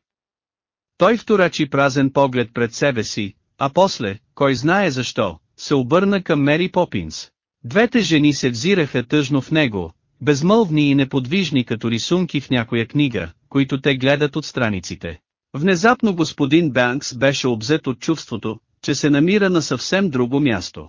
Той вторачи празен поглед пред себе си, а после, кой знае защо, се обърна към Мери Попинс. Двете жени се взираха тъжно в него, безмълвни и неподвижни като рисунки в някоя книга, които те гледат от страниците. Внезапно господин Бенкс беше обзет от чувството, че се намира на съвсем друго място.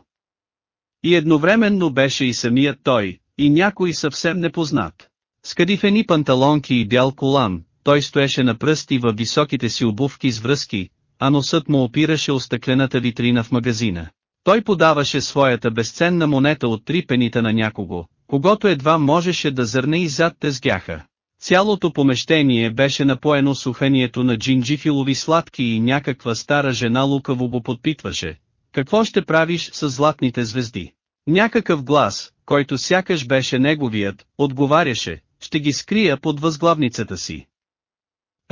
И едновременно беше и самият той, и някой съвсем непознат. С кадифени панталонки и бял колан, той стоеше на пръсти във високите си обувки с връзки, а носът му опираше остъклената витрина в магазина. Той подаваше своята безценна монета от три пенита на някого, когато едва можеше да зърне и зад тезгяха. Цялото помещение беше напоено суханието на джинджифилови сладки и някаква стара жена лукаво го подпитваше. Какво ще правиш с златните звезди? Някакъв глас, който сякаш беше неговият, отговаряше, ще ги скрия под възглавницата си.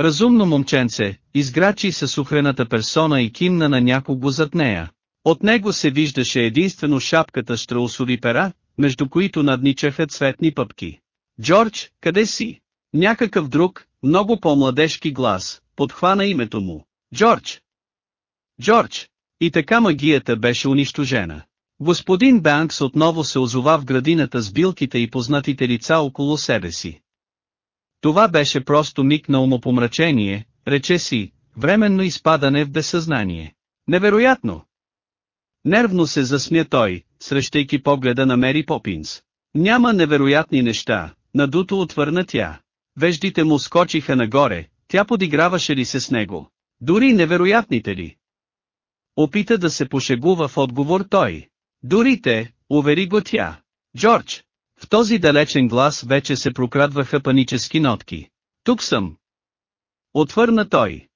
Разумно момченце, изграчи се сухрената персона и кимна на някого зад нея. От него се виждаше единствено шапката штраусови пера, между които надничаха цветни пъпки. Джордж, къде си? Някакъв друг, много по-младежки глас, подхвана името му. Джордж! Джордж! И така магията беше унищожена. Господин Банкс отново се озова в градината с билките и познатите лица около себе си. Това беше просто миг на умопомрачение, рече си, временно изпадане в безсъзнание. Невероятно! Нервно се засмя той, срещайки погледа на Мери Попинс. Няма невероятни неща, надуто отвърна тя. Веждите му скочиха нагоре, тя подиграваше ли се с него? Дори невероятните ли? Опита да се пошегува в отговор той. Дори те, увери го тя. Джордж! В този далечен глас вече се прокрадваха панически нотки. Тук съм. Отвърна той.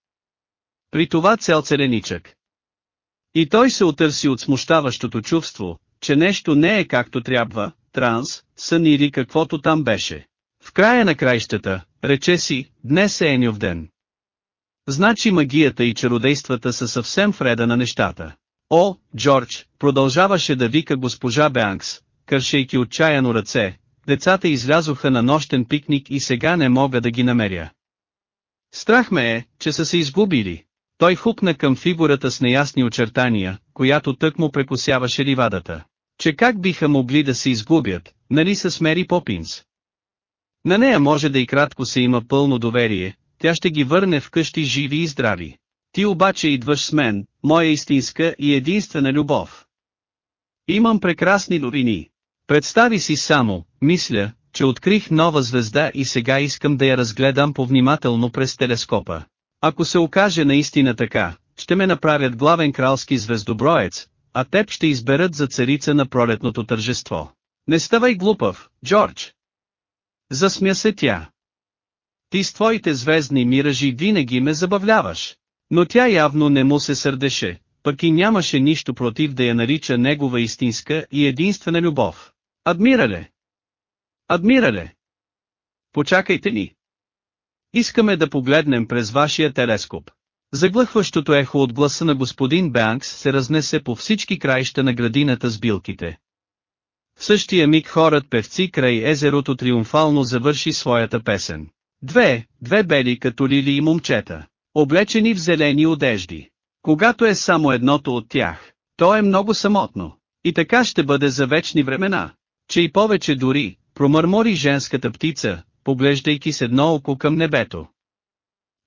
При това цел целеничък. И той се отърси от смущаващото чувство, че нещо не е както трябва, транс, сън или каквото там беше. В края на краищата, рече си, днес е Еньов ден. Значи магията и чародействата са съвсем вреда на нещата. О, Джордж, продължаваше да вика госпожа Беанкс, кършейки отчаяно ръце, децата излязоха на нощен пикник и сега не мога да ги намеря. Страх ме е, че са се изгубили. Той хукна към фигурата с неясни очертания, която тък му прекусяваше ливадата. Че как биха могли да се изгубят, нали с Мери Попинс? На нея може да и кратко се има пълно доверие, тя ще ги върне вкъщи живи и здрави. Ти обаче идваш с мен, моя истинска и единствена любов. Имам прекрасни новини. Представи си само, мисля, че открих нова звезда и сега искам да я разгледам повнимателно през телескопа. Ако се окаже наистина така, ще ме направят главен кралски звездоброец, а теб ще изберат за царица на пролетното тържество. Не ставай глупав, Джордж. Засмя се тя. Ти с твоите звездни миражи винаги ме забавляваш. Но тя явно не му се сърдеше, пък и нямаше нищо против да я нарича негова истинска и единствена любов. Адмирале! Адмирале! Почакайте ни! Искаме да погледнем през вашия телескоп. Заглъхващото ехо от гласа на господин Бенкс се разнесе по всички краища на градината с билките. В същия миг хорът певци край езерото триумфално завърши своята песен. Две, две бели като лили и момчета, облечени в зелени одежди. Когато е само едното от тях, то е много самотно. И така ще бъде за вечни времена. Че и повече дори, промърмори женската птица, поглеждайки с едно око към небето.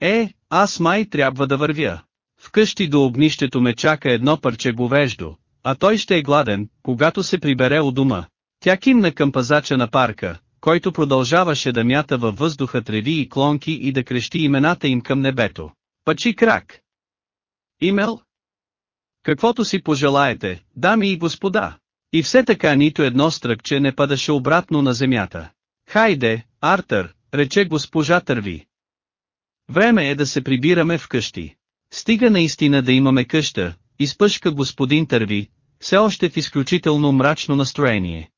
Е, аз май трябва да вървя. Вкъщи до огнището ме чака едно парче говеждо, а той ще е гладен, когато се прибере у дома. Тя кимна към пазача на парка, който продължаваше да мята във въздуха треви и клонки и да крещи имената им към небето. Пачи крак! Имел? Каквото си пожелаете, дами и господа. И все така нито едно стръкче не падаше обратно на земята. Хайде, Артър, рече госпожа Търви. Време е да се прибираме вкъщи. Стига наистина да имаме къща, изпъшка господин Търви, все още в изключително мрачно настроение.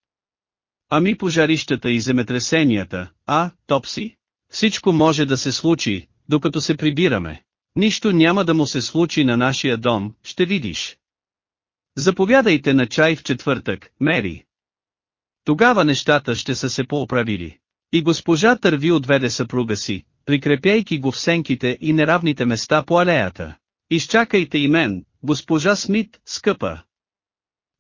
Ами пожарищата и земетресенията, а, Топси? Всичко може да се случи, докато се прибираме. Нищо няма да му се случи на нашия дом, ще видиш. Заповядайте на чай в четвъртък, Мери. Тогава нещата ще са се пооправили. И госпожа Търви отведе съпруга си, прикрепяйки го в сенките и неравните места по алеята. Изчакайте и мен, госпожа Смит, скъпа.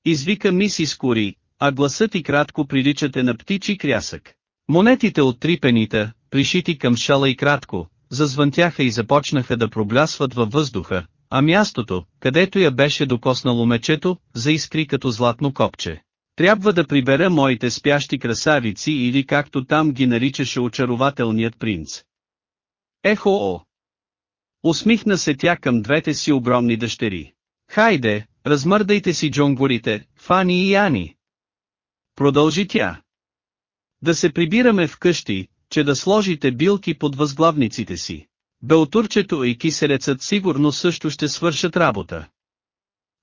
Извика мисис Кори, а гласът и кратко приличате на птичи крясък. Монетите от три пенита, пришити към шала и кратко, зазвънтяха и започнаха да проблясват във въздуха, а мястото, където я беше докоснало мечето, заискри като златно копче. Трябва да прибера моите спящи красавици или както там ги наричаше очарователният принц. Ехо-о! Усмихна се тя към двете си огромни дъщери. Хайде, размърдайте си джонгорите, Фани и Ани. Продължи тя. Да се прибираме в къщи, че да сложите билки под възглавниците си. Белтурчето и киселецът сигурно също ще свършат работа.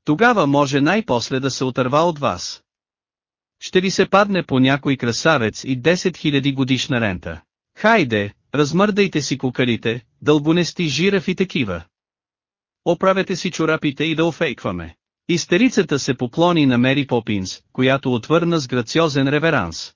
Тогава може най-после да се отърва от вас. Ще ви се падне по някой красавец и 10 000 годишна рента. Хайде, размърдайте си кукарите, дълбонести жираф и такива. Оправете си чорапите и да офейкваме. Истерицата се поклони на Мери Попинс, която отвърна с грациозен реверанс.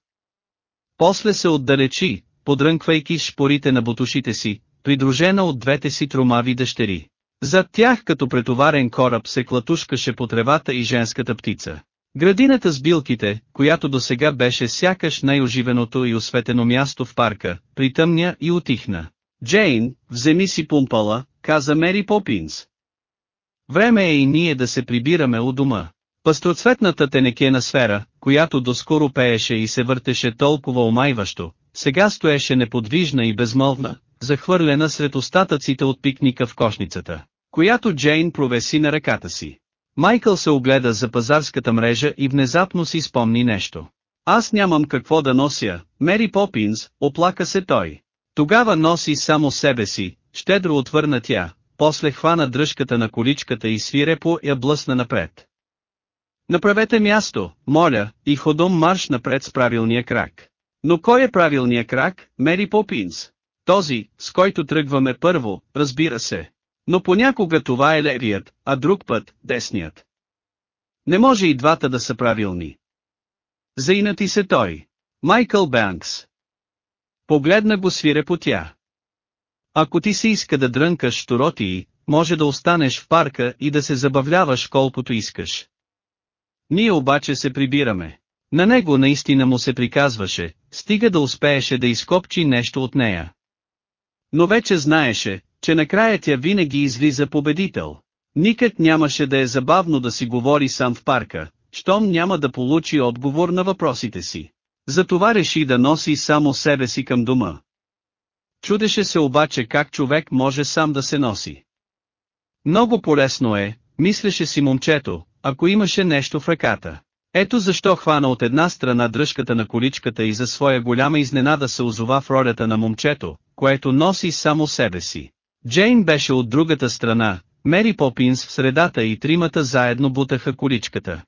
После се отдалечи, подрънквайки шпорите на бутушите си, придружена от двете си тромави дъщери. Зад тях като претоварен кораб се клатушкаше по тревата и женската птица. Градината с билките, която до сега беше сякаш най-оживеното и осветено място в парка, притъмня и отихна. Джейн, вземи си пумпала, каза Мери Попинс. Време е и ние да се прибираме у дома. Пастроцветната тенекена сфера, която доскоро пееше и се въртеше толкова омайващо, сега стоеше неподвижна и безмълвна, захвърлена сред остатъците от пикника в кошницата, която Джейн провеси на ръката си. Майкъл се огледа за пазарската мрежа и внезапно си спомни нещо. Аз нямам какво да нося, Мери Попинс, оплака се той. Тогава носи само себе си, щедро отвърна тя, после хвана дръжката на количката и свирепо я блъсна напред. Направете място, моля, и ходом марш напред с правилния крак. Но кой е правилният крак, Мери Попинс? Този, с който тръгваме първо, разбира се. Но понякога това е левият, а друг път – десният. Не може и двата да са правилни. Заинати се той. Майкъл Бенкс. Погледна го свире по тя. Ако ти се иска да дрънкаш шторотии, може да останеш в парка и да се забавляваш колкото искаш. Ние обаче се прибираме. На него наистина му се приказваше, стига да успееше да изкопчи нещо от нея. Но вече знаеше, че накрая тя винаги излиза победител. Никак нямаше да е забавно да си говори сам в парка, щом няма да получи отговор на въпросите си. Затова реши да носи само себе си към дома. Чудеше се обаче как човек може сам да се носи. Много полезно е, мислеше си момчето, ако имаше нещо в ръката. Ето защо хвана от една страна дръжката на количката и за своя голяма изненада се озова в ролята на момчето, което носи само себе си. Джейн беше от другата страна, Мери Попинс в средата и тримата заедно бутаха количката.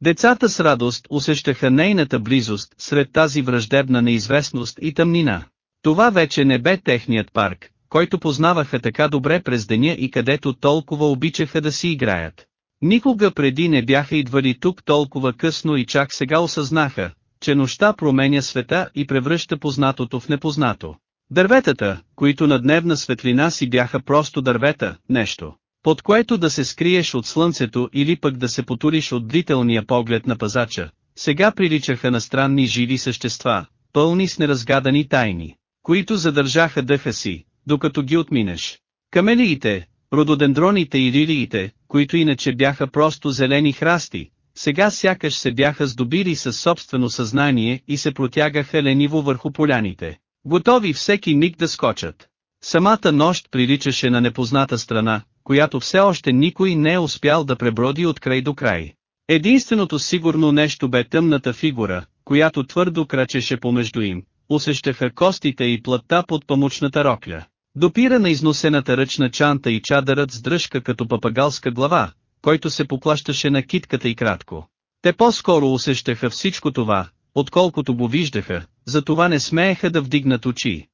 Децата с радост усещаха нейната близост сред тази враждебна неизвестност и тъмнина. Това вече не бе техният парк, който познаваха така добре през деня и където толкова обичаха да си играят. Никога преди не бяха идвали тук толкова късно и чак сега осъзнаха, че нощта променя света и превръща познатото в непознато. Дърветата, които на дневна светлина си бяха просто дървета, нещо, под което да се скриеш от слънцето или пък да се потуриш от длителния поглед на пазача, сега приличаха на странни живи същества, пълни с неразгадани тайни, които задържаха дъха си, докато ги отминеш. Камелиите, рододендроните и лилиите, които иначе бяха просто зелени храсти, сега сякаш се бяха здобили със собствено съзнание и се протягаха лениво върху поляните, готови всеки миг да скочат. Самата нощ приличаше на непозната страна, която все още никой не е успял да преброди от край до край. Единственото сигурно нещо бе тъмната фигура, която твърдо крачеше помежду им, усещаха костите и плътта под памучната рокля. Допира на износената ръчна чанта и чадърът с дръжка като папагалска глава, който се поплащаше на китката и кратко. Те по-скоро усещаха всичко това, отколкото го виждаха, затова не смееха да вдигнат очи.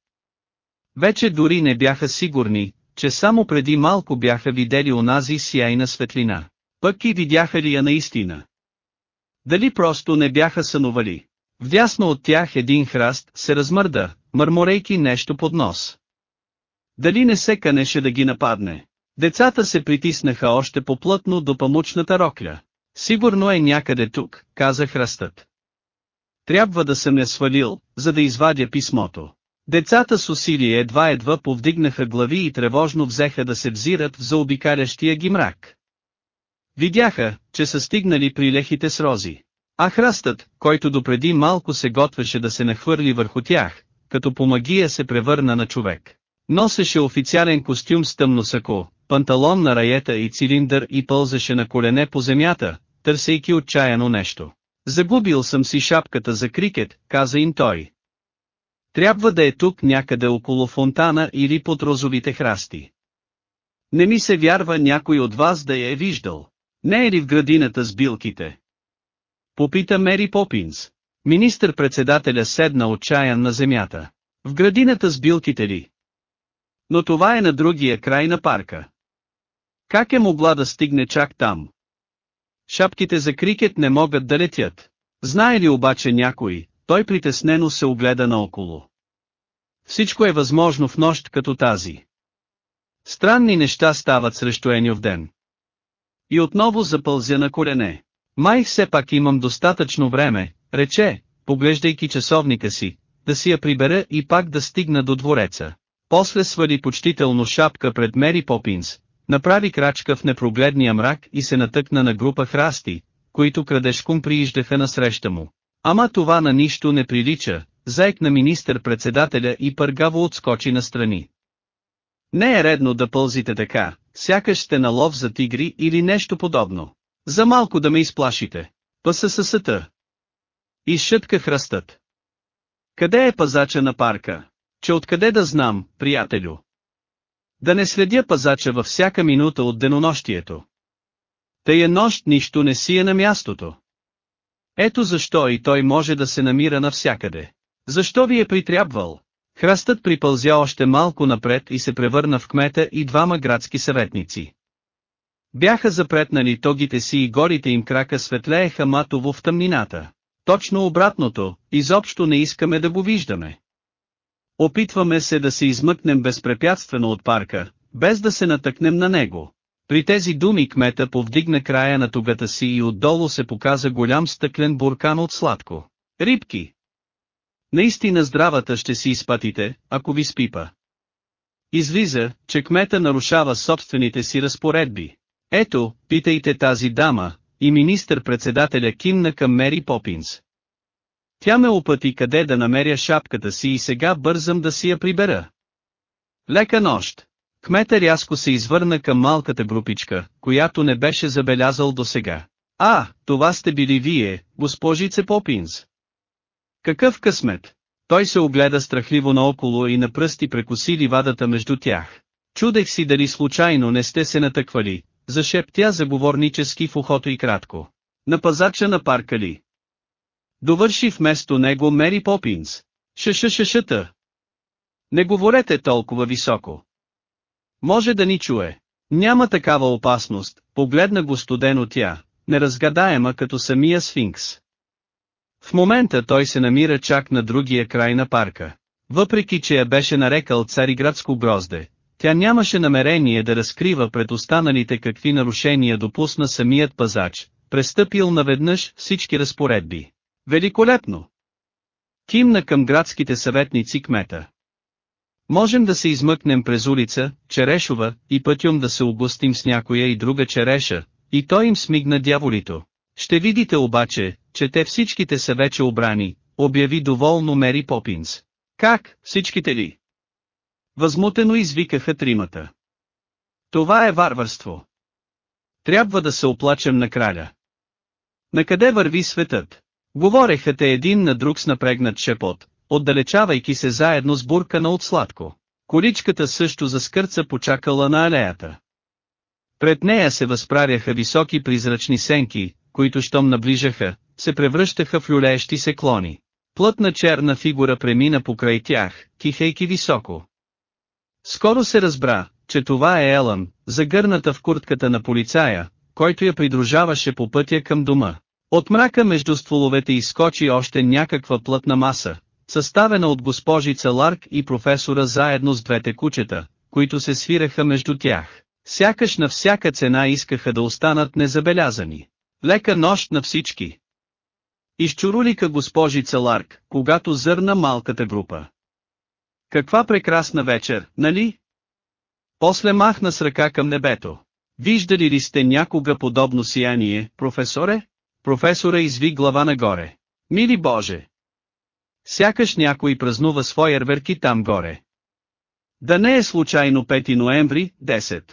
Вече дори не бяха сигурни, че само преди малко бяха видели онази сияйна светлина. Пък и видяха ли я наистина? Дали просто не бяха сънували? Вдясно от тях един храст се размърда, мърморейки нещо под нос. Дали не се канеше да ги нападне? Децата се притиснаха още по-плътно до памучната рокля. Сигурно е някъде тук, каза храстът. Трябва да съм я свалил, за да извадя писмото. Децата с усилие едва-едва повдигнаха глави и тревожно взеха да се взират в заобикалящия ги мрак. Видяха, че са стигнали при лехите с рози. А храстът, който допреди малко се готвеше да се нахвърли върху тях, като по магия се превърна на човек. Носеше официален костюм с тъмно сако, панталон на раета и цилиндър и пълзеше на колене по земята, търсейки отчаяно нещо. Загубил съм си шапката за крикет, каза им той. Трябва да е тук някъде около фонтана или под розовите храсти. Не ми се вярва някой от вас да я е виждал. Не е ли в градината с билките? Попита Мери Попинс. Министър-председателя седна отчаян на земята. В градината с билките ли? Но това е на другия край на парка. Как е могла да стигне чак там? Шапките за крикет не могат да летят. Знае ли обаче някой, той притеснено се огледа наоколо. Всичко е възможно в нощ като тази. Странни неща стават срещу Еньов ден. И отново запълзя на колене. Май все пак имам достатъчно време, рече, поглеждайки часовника си, да си я прибера и пак да стигна до двореца. После свали почтително шапка пред Мери Попинс, направи крачка в непрогледния мрак и се натъкна на група храсти, които крадешком прииждаха насреща му. Ама това на нищо не прилича, заек на министър-председателя и пъргаво отскочи настрани. Не е редно да пълзите така, сякаш сте на лов за тигри или нещо подобно. За малко да ме изплашите. ПСССТ. Изшътка хръстът. Къде е пазача на парка? Че откъде да знам, приятелю? Да не следя пазача във всяка минута от денонощието. Тая нощ нищо не си е на мястото. Ето защо и той може да се намира навсякъде. Защо ви е притрябвал? Храстът припълзя още малко напред и се превърна в кмета и двама градски съветници. Бяха запретнали тогите си и горите им крака светлееха матово в тъмнината. Точно обратното, изобщо не искаме да го виждаме. Опитваме се да се измъкнем безпрепятствено от парка, без да се натъкнем на него. При тези думи кмета повдигна края на тугата си и отдолу се показа голям стъклен буркан от сладко. Рибки! Наистина здравата ще си изпатите, ако ви спипа. Излиза, че кмета нарушава собствените си разпоредби. Ето, питайте тази дама, и министър-председателя кимна към Мери Попинс. Тя ме опъти къде да намеря шапката си и сега бързам да си я прибера. Лека нощ! Кмета рязко се извърна към малката групичка, която не беше забелязал досега. А, това сте били вие, госпожице Попинс. Какъв късмет! Той се огледа страхливо наоколо и на пръсти прекуси ливадата между тях. Чудех си дали случайно не сте се натъквали, зашептя заговорнически в ухото и кратко. На пазача на парка ли? Довърши вместо него Мери Попинс. Шашашашата. Не говорете толкова високо. Може да ни чуе. Няма такава опасност, погледна го студено тя, неразгадаема като самия сфинкс. В момента той се намира чак на другия край на парка. Въпреки че я беше нарекал цариградско грозде, тя нямаше намерение да разкрива пред останалите какви нарушения допусна самият пазач, престъпил наведнъж всички разпоредби. Великолепно! Кимна към градските съветници кмета. Можем да се измъкнем през улица, Черешова, и пътюм да се областим с някоя и друга череша, и той им смигна дяволито. Ще видите обаче, че те всичките са вече обрани, обяви доволно Мери Попинс. Как, всичките ли? Възмутено извикаха тримата. Това е варварство. Трябва да се оплачем на краля. Накъде върви светът? Говореха те един на друг с напрегнат шепот, отдалечавайки се заедно с буркана от сладко. Количката също заскърца почакала на алеята. Пред нея се възправяха високи призрачни сенки, които щом наближаха, се превръщаха в люлеещи се клони. Плътна черна фигура премина покрай тях, кихейки високо. Скоро се разбра, че това е Елън, загърната в куртката на полицая, който я придружаваше по пътя към дома. От мрака между стволовете изскочи още някаква плътна маса, съставена от госпожица Ларк и професора заедно с двете кучета, които се свираха между тях. Сякаш на всяка цена искаха да останат незабелязани. Лека нощ на всички. Изчурулика госпожица Ларк, когато зърна малката група. Каква прекрасна вечер, нали? После махна с ръка към небето. Виждали ли сте някога подобно сияние, професоре? Професора изви глава нагоре. Мили Боже! Сякаш някой празнува своя ерверки там горе. Да не е случайно 5 ноември, 10.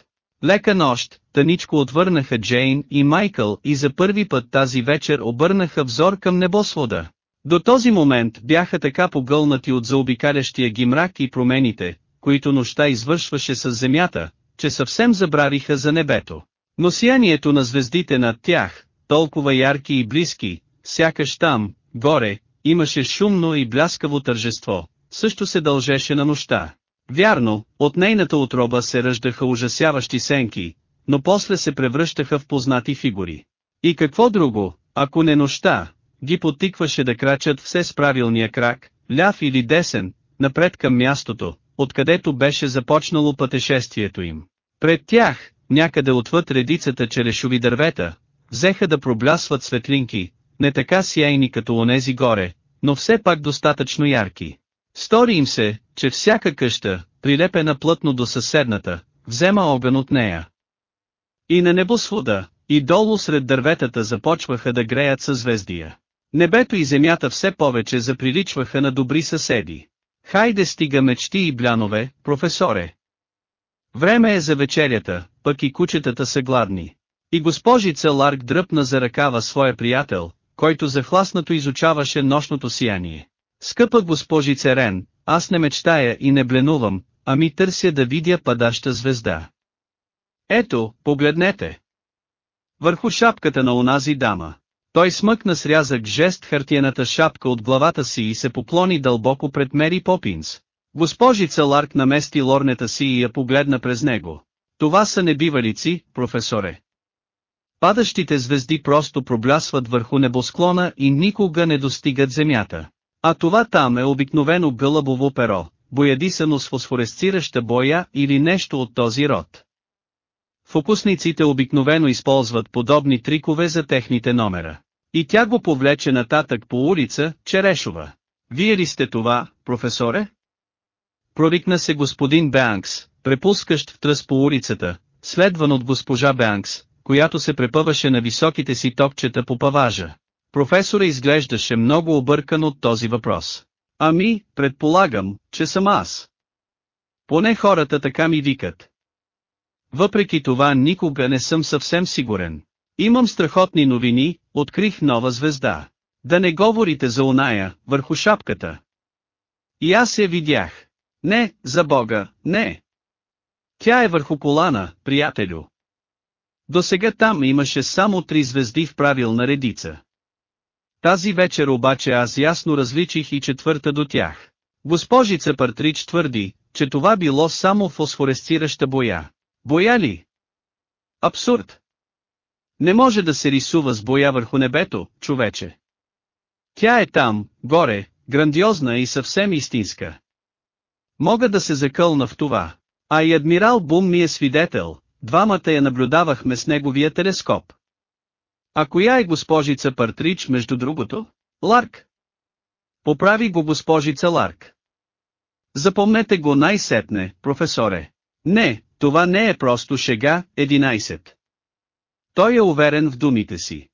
Лека нощ, тъничко отвърнаха Джейн и Майкъл и за първи път тази вечер обърнаха взор към небосвода. До този момент бяха така погълнати от заобикалящия ги мрак и промените, които нощта извършваше с земята, че съвсем забравиха за небето. Но сиянието на звездите над тях, толкова ярки и близки, сякаш там, горе, имаше шумно и бляскаво тържество, също се дължеше на нощта. Вярно, от нейната отроба се ръждаха ужасяващи сенки, но после се превръщаха в познати фигури. И какво друго, ако не нощта, ги потикваше да крачат все с правилния крак, ляв или десен, напред към мястото, откъдето беше започнало пътешествието им. Пред тях, някъде отвъд редицата черешови дървета, взеха да проблясват светлинки, не така сияйни като онези горе, но все пак достатъчно ярки. Стори им се, че всяка къща, прилепена плътно до съседната, взема огън от нея. И на небосвода, и долу сред дърветата започваха да греят съзвездия. Небето и земята все повече заприличваха на добри съседи. Хайде стига мечти и блянове, професоре. Време е за вечерята, пък и кучетата са гладни. И госпожица Ларк дръпна за ръкава своя приятел, който захласнато изучаваше нощното сияние. Скъпа госпожице Рен, аз не мечтая и не бленувам, ами търся да видя падаща звезда. Ето, погледнете. Върху шапката на онази дама. Той смъкна с рязък жест хартиената шапка от главата си и се поклони дълбоко пред Мери Попинс. Госпожица Ларк намести лорнета си и я погледна през него. Това са небивалици, професоре. Падащите звезди просто проблясват върху небосклона и никога не достигат земята. А това там е обикновено гълъбово перо, боядисано с фосфоресцираща боя или нещо от този род. Фокусниците обикновено използват подобни трикове за техните номера. И тя го повлече нататък по улица, Черешова. Вие ли сте това, професоре? Прорикна се господин Бянкс, препускащ в тръс по улицата, следван от госпожа Бянкс, която се препъваше на високите си топчета по паважа. Професора изглеждаше много объркан от този въпрос. Ами, предполагам, че съм аз. Поне хората така ми викат. Въпреки това никога не съм съвсем сигурен. Имам страхотни новини, открих нова звезда. Да не говорите за оная, върху шапката. И аз я видях. Не, за Бога, не. Тя е върху колана, приятелю. До сега там имаше само три звезди в правилна редица. Тази вечер обаче аз ясно различих и четвърта до тях. Госпожица Партрич твърди, че това било само фосфоресцираща боя. Боя ли? Абсурд! Не може да се рисува с боя върху небето, човече. Тя е там, горе, грандиозна и съвсем истинска. Мога да се закълна в това. А и адмирал Бум ми е свидетел, двамата я наблюдавахме с неговия телескоп. А коя е госпожица Партрич между другото? Ларк. Поправи го госпожица Ларк. Запомнете го най-сетне, професоре. Не, това не е просто шега, 11. Той е уверен в думите си.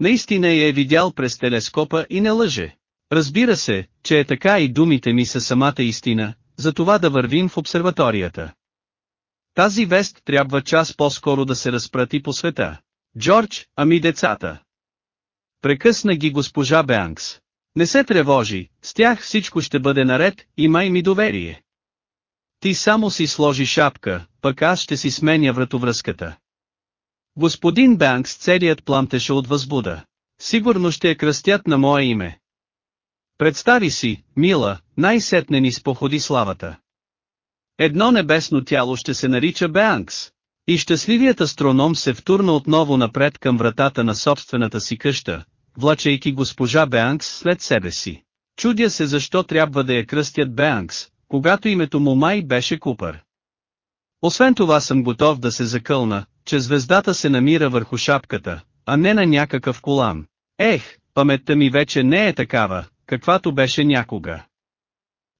Наистина я е видял през телескопа и не лъже. Разбира се, че е така и думите ми са самата истина, за това да вървим в обсерваторията. Тази вест трябва час по-скоро да се разпрати по света. Джордж, ами децата. Прекъсна ги госпожа Беанкс. Не се тревожи, с тях всичко ще бъде наред, имай ми доверие. Ти само си сложи шапка, пък аз ще си сменя вратовръзката. Господин Бенкс целият пламтеше от възбуда. Сигурно ще я кръстят на мое име. Представи си, мила, най-сетне ни споходи славата. Едно небесно тяло ще се нарича Беанкс. И щастливият астроном се втурна отново напред към вратата на собствената си къща, влачайки госпожа Беанкс след себе си. Чудя се защо трябва да я кръстят Беанкс, когато името му май беше Купър. Освен това съм готов да се закълна, че звездата се намира върху шапката, а не на някакъв колан. Ех, паметта ми вече не е такава, каквато беше някога.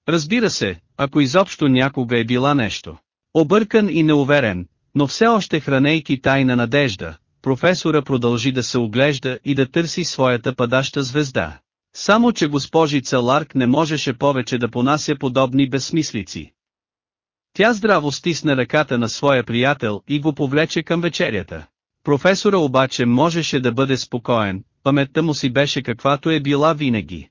Разбира се, ако изобщо някога е била нещо. Объркан и неуверен, но все още хранейки тайна надежда, професора продължи да се оглежда и да търси своята падаща звезда. Само че госпожица Ларк не можеше повече да понася подобни безсмислици. Тя здраво стисна ръката на своя приятел и го повлече към вечерята. Професора обаче можеше да бъде спокоен, паметта му си беше каквато е била винаги.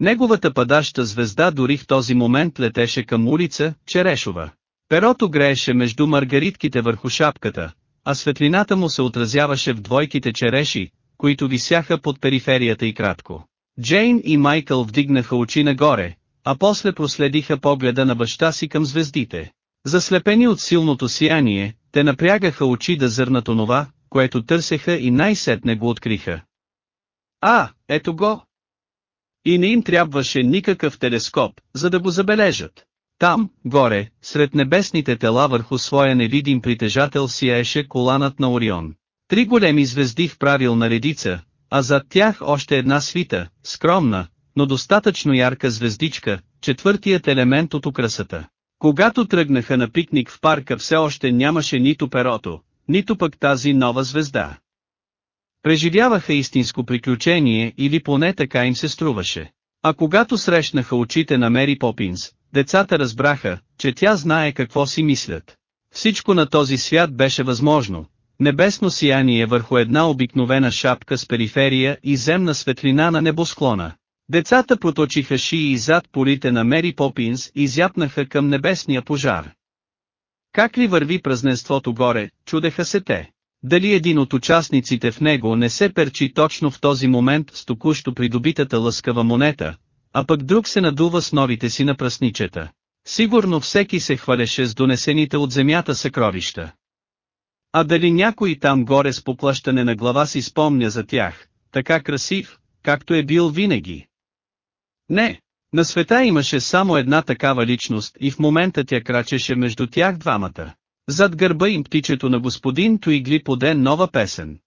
Неговата падаща звезда дори в този момент летеше към улица, Черешова. Перото грееше между маргаритките върху шапката, а светлината му се отразяваше в двойките череши, които висяха под периферията и кратко. Джейн и Майкъл вдигнаха очи нагоре, а после проследиха погледа на баща си към звездите. Заслепени от силното сияние, те напрягаха очи да зърнат онова, което търсеха и най-сетне го откриха. А, ето го! И не им трябваше никакъв телескоп, за да го забележат. Там, горе, сред небесните тела върху своя невидим притежател сияеше коланът на Орион. Три големи звезди в правилна редица, а зад тях още една свита, скромна, но достатъчно ярка звездичка, четвъртият елемент от украсата. Когато тръгнаха на пикник в парка все още нямаше нито перото, нито пък тази нова звезда. Преживяваха истинско приключение или поне така им се струваше. А когато срещнаха очите на Мери Попинс, децата разбраха, че тя знае какво си мислят. Всичко на този свят беше възможно. Небесно сияние върху една обикновена шапка с периферия и земна светлина на небосклона. Децата проточиха шии зад полите на Мери Попинс и зяпнаха към небесния пожар. Как ли върви празненството горе, чудеха се те. Дали един от участниците в него не се перчи точно в този момент с току-що придобитата лъскава монета, а пък друг се надува с новите си напрасничета. Сигурно всеки се хвалеше с донесените от земята съкровища. А дали някой там горе с поплащане на глава си спомня за тях, така красив, както е бил винаги. Не, на света имаше само една такава личност и в момента тя крачеше между тях двамата. Зад гърба им птичето на господин Туигли поде нова песен.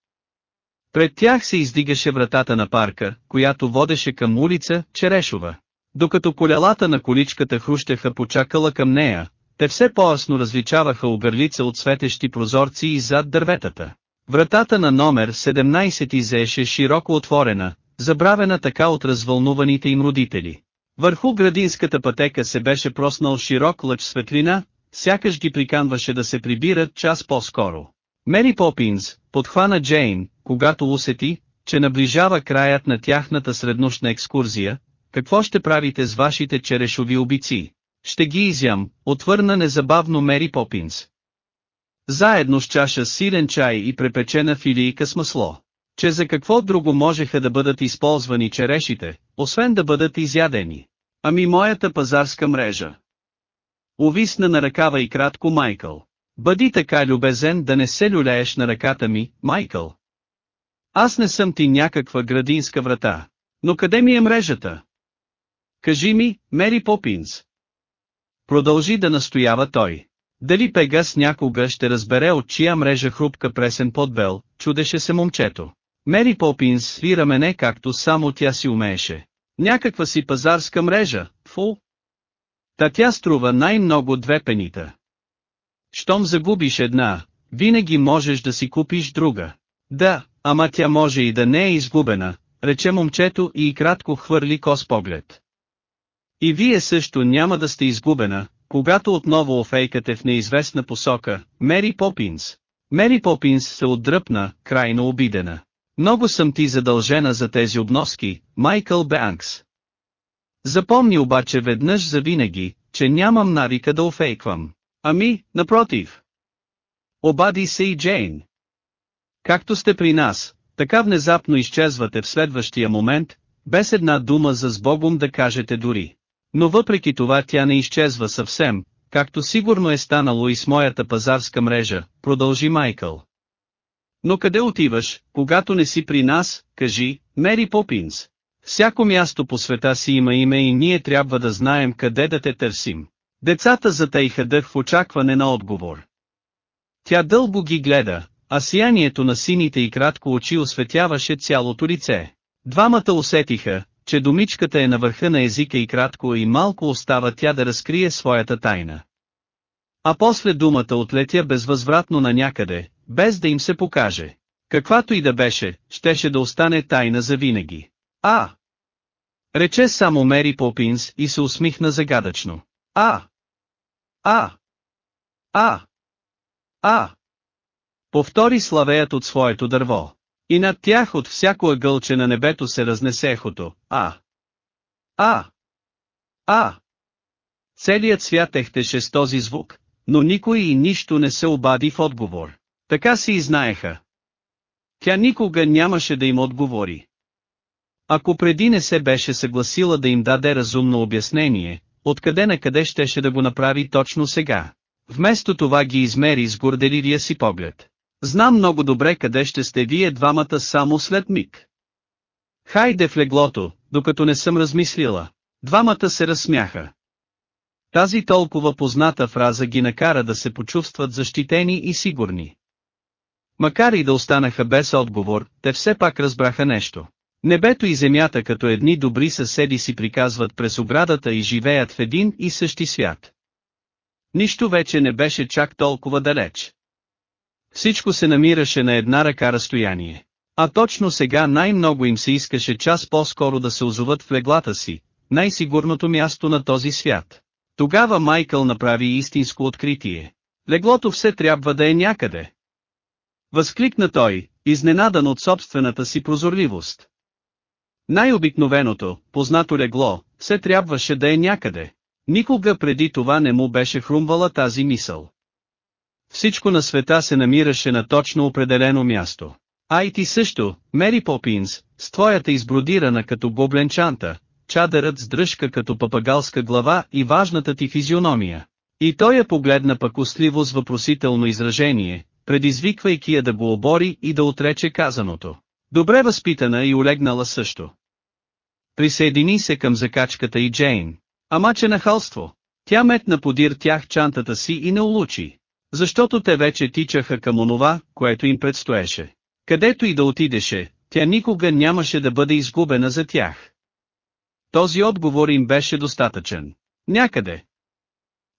Пред тях се издигаше вратата на парка, която водеше към улица Черешова. Докато колелата на количката хрущеха почакала към нея, те все по-ясно различаваха оберлица от светещи прозорци и зад дърветата. Вратата на номер 17 изееше широко отворена, забравена така от развълнуваните им родители. Върху градинската пътека се беше проснал широк лъч светлина, сякаш ги приканваше да се прибират час по-скоро. Мери Попинс, подхвана Джейн, когато усети, че наближава краят на тяхната среднощна екскурзия, какво ще правите с вашите черешови обици? Ще ги изям, отвърна незабавно Мери Попинс. Заедно с чаша силен чай и препечена филийка с масло. Че за какво друго можеха да бъдат използвани черешите, освен да бъдат изядени. Ами моята пазарска мрежа. Увисна на ръкава и кратко Майкъл. Бъди така любезен да не се люлееш на ръката ми, Майкъл. Аз не съм ти някаква градинска врата. Но къде ми е мрежата? Кажи ми, Мери Попинс. Продължи да настоява той. Дали Пегас някога ще разбере от чия мрежа хрупка пресен подбел, чудеше се момчето. Мери Попинс свира мене както само тя си умееше. Някаква си пазарска мрежа, фу. Та тя струва най-много две пенита. Щом загубиш една, винаги можеш да си купиш друга. Да, ама тя може и да не е изгубена, рече момчето и кратко хвърли кос поглед. И вие също няма да сте изгубена, когато отново офейкате в неизвестна посока, Мери Попинс. Мери Попинс се отдръпна, крайно обидена. Много съм ти задължена за тези обноски, Майкъл Бенкс. Запомни обаче веднъж за винаги, че нямам навика да офейквам. Ами, напротив. Обади се и Джейн. Както сте при нас, така внезапно изчезвате в следващия момент, без една дума за сбогом да кажете дори. Но въпреки това тя не изчезва съвсем, както сигурно е станало и с моята пазарска мрежа, продължи Майкъл. Но къде отиваш, когато не си при нас, кажи, Мери Попинс. Всяко място по света си има име и ние трябва да знаем къде да те търсим. Децата затейха дъх в очакване на отговор. Тя дълго ги гледа, а сиянието на сините и кратко очи осветяваше цялото лице. Двамата усетиха, че домичката е на върха на езика и кратко и малко остава тя да разкрие своята тайна. А после думата отлетя безвъзвратно на някъде, без да им се покаже. Каквато и да беше, щеше да остане тайна за винаги. А! Рече само Мери Попинс и се усмихна загадъчно. А! А! А! А! Повтори славеят от своето дърво. И над тях от всяко ъгълче на небето се разнесе ехото. А! А! А! Целият свят ехтеше с този звук, но никой и нищо не се обади в отговор. Така си и знаеха. Тя никога нямаше да им отговори. Ако преди не се беше съгласила да им даде разумно обяснение, откъде на къде щеше да го направи точно сега. Вместо това ги измери с горделивия си поглед. Знам много добре къде ще сте вие двамата само след миг. Хайде в леглото, докато не съм размислила. Двамата се разсмяха. Тази толкова позната фраза ги накара да се почувстват защитени и сигурни. Макар и да останаха без отговор, те все пак разбраха нещо. Небето и земята като едни добри съседи си приказват през оградата и живеят в един и същи свят. Нищо вече не беше чак толкова далеч. Всичко се намираше на една ръка разстояние. А точно сега най-много им се искаше час по-скоро да се озоват в леглата си, най-сигурното място на този свят. Тогава Майкъл направи истинско откритие. Леглото все трябва да е някъде. Възкликна той, изненадан от собствената си прозорливост. Най-обикновеното, познато легло, все трябваше да е някъде. Никога преди това не му беше хрумвала тази мисъл. Всичко на света се намираше на точно определено място. А и ти също, Мери Попинс, с твоята избродирана като бобленчанта, чадърът с дръжка като папагалска глава и важната ти физиономия. И той я погледна пък устливо с въпросително изражение, предизвиквайки я да го обори и да отрече казаното. Добре възпитана и олегнала също. Присъедини се към закачката и Джейн. Ама че нахалство. Тя метна подир тях чантата си и не улучи. Защото те вече тичаха към онова, което им предстоеше. Където и да отидеше, тя никога нямаше да бъде изгубена за тях. Този отговор им беше достатъчен. Някъде.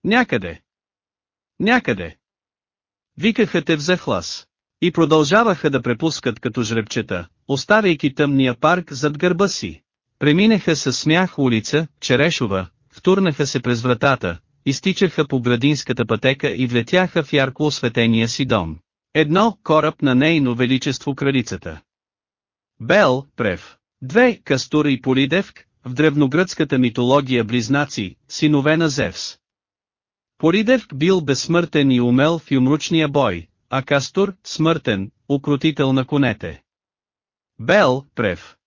Някъде. Някъде. Викаха те в захлас. И продължаваха да препускат като жребчета, оставяйки тъмния парк зад гърба си. Преминеха със смях улица, Черешова, втурнаха се през вратата, изтичаха по градинската пътека и влетяха в ярко осветения си дом. Едно, кораб на нейно величество кралицата. Бел, Прев. Две, Кастур и Полидевк, в древногръцката митология близнаци, синове на Зевс. Полидевк бил безсмъртен и умел в юмручния бой, а Кастур, смъртен, укротител на конете. Бел, Прев,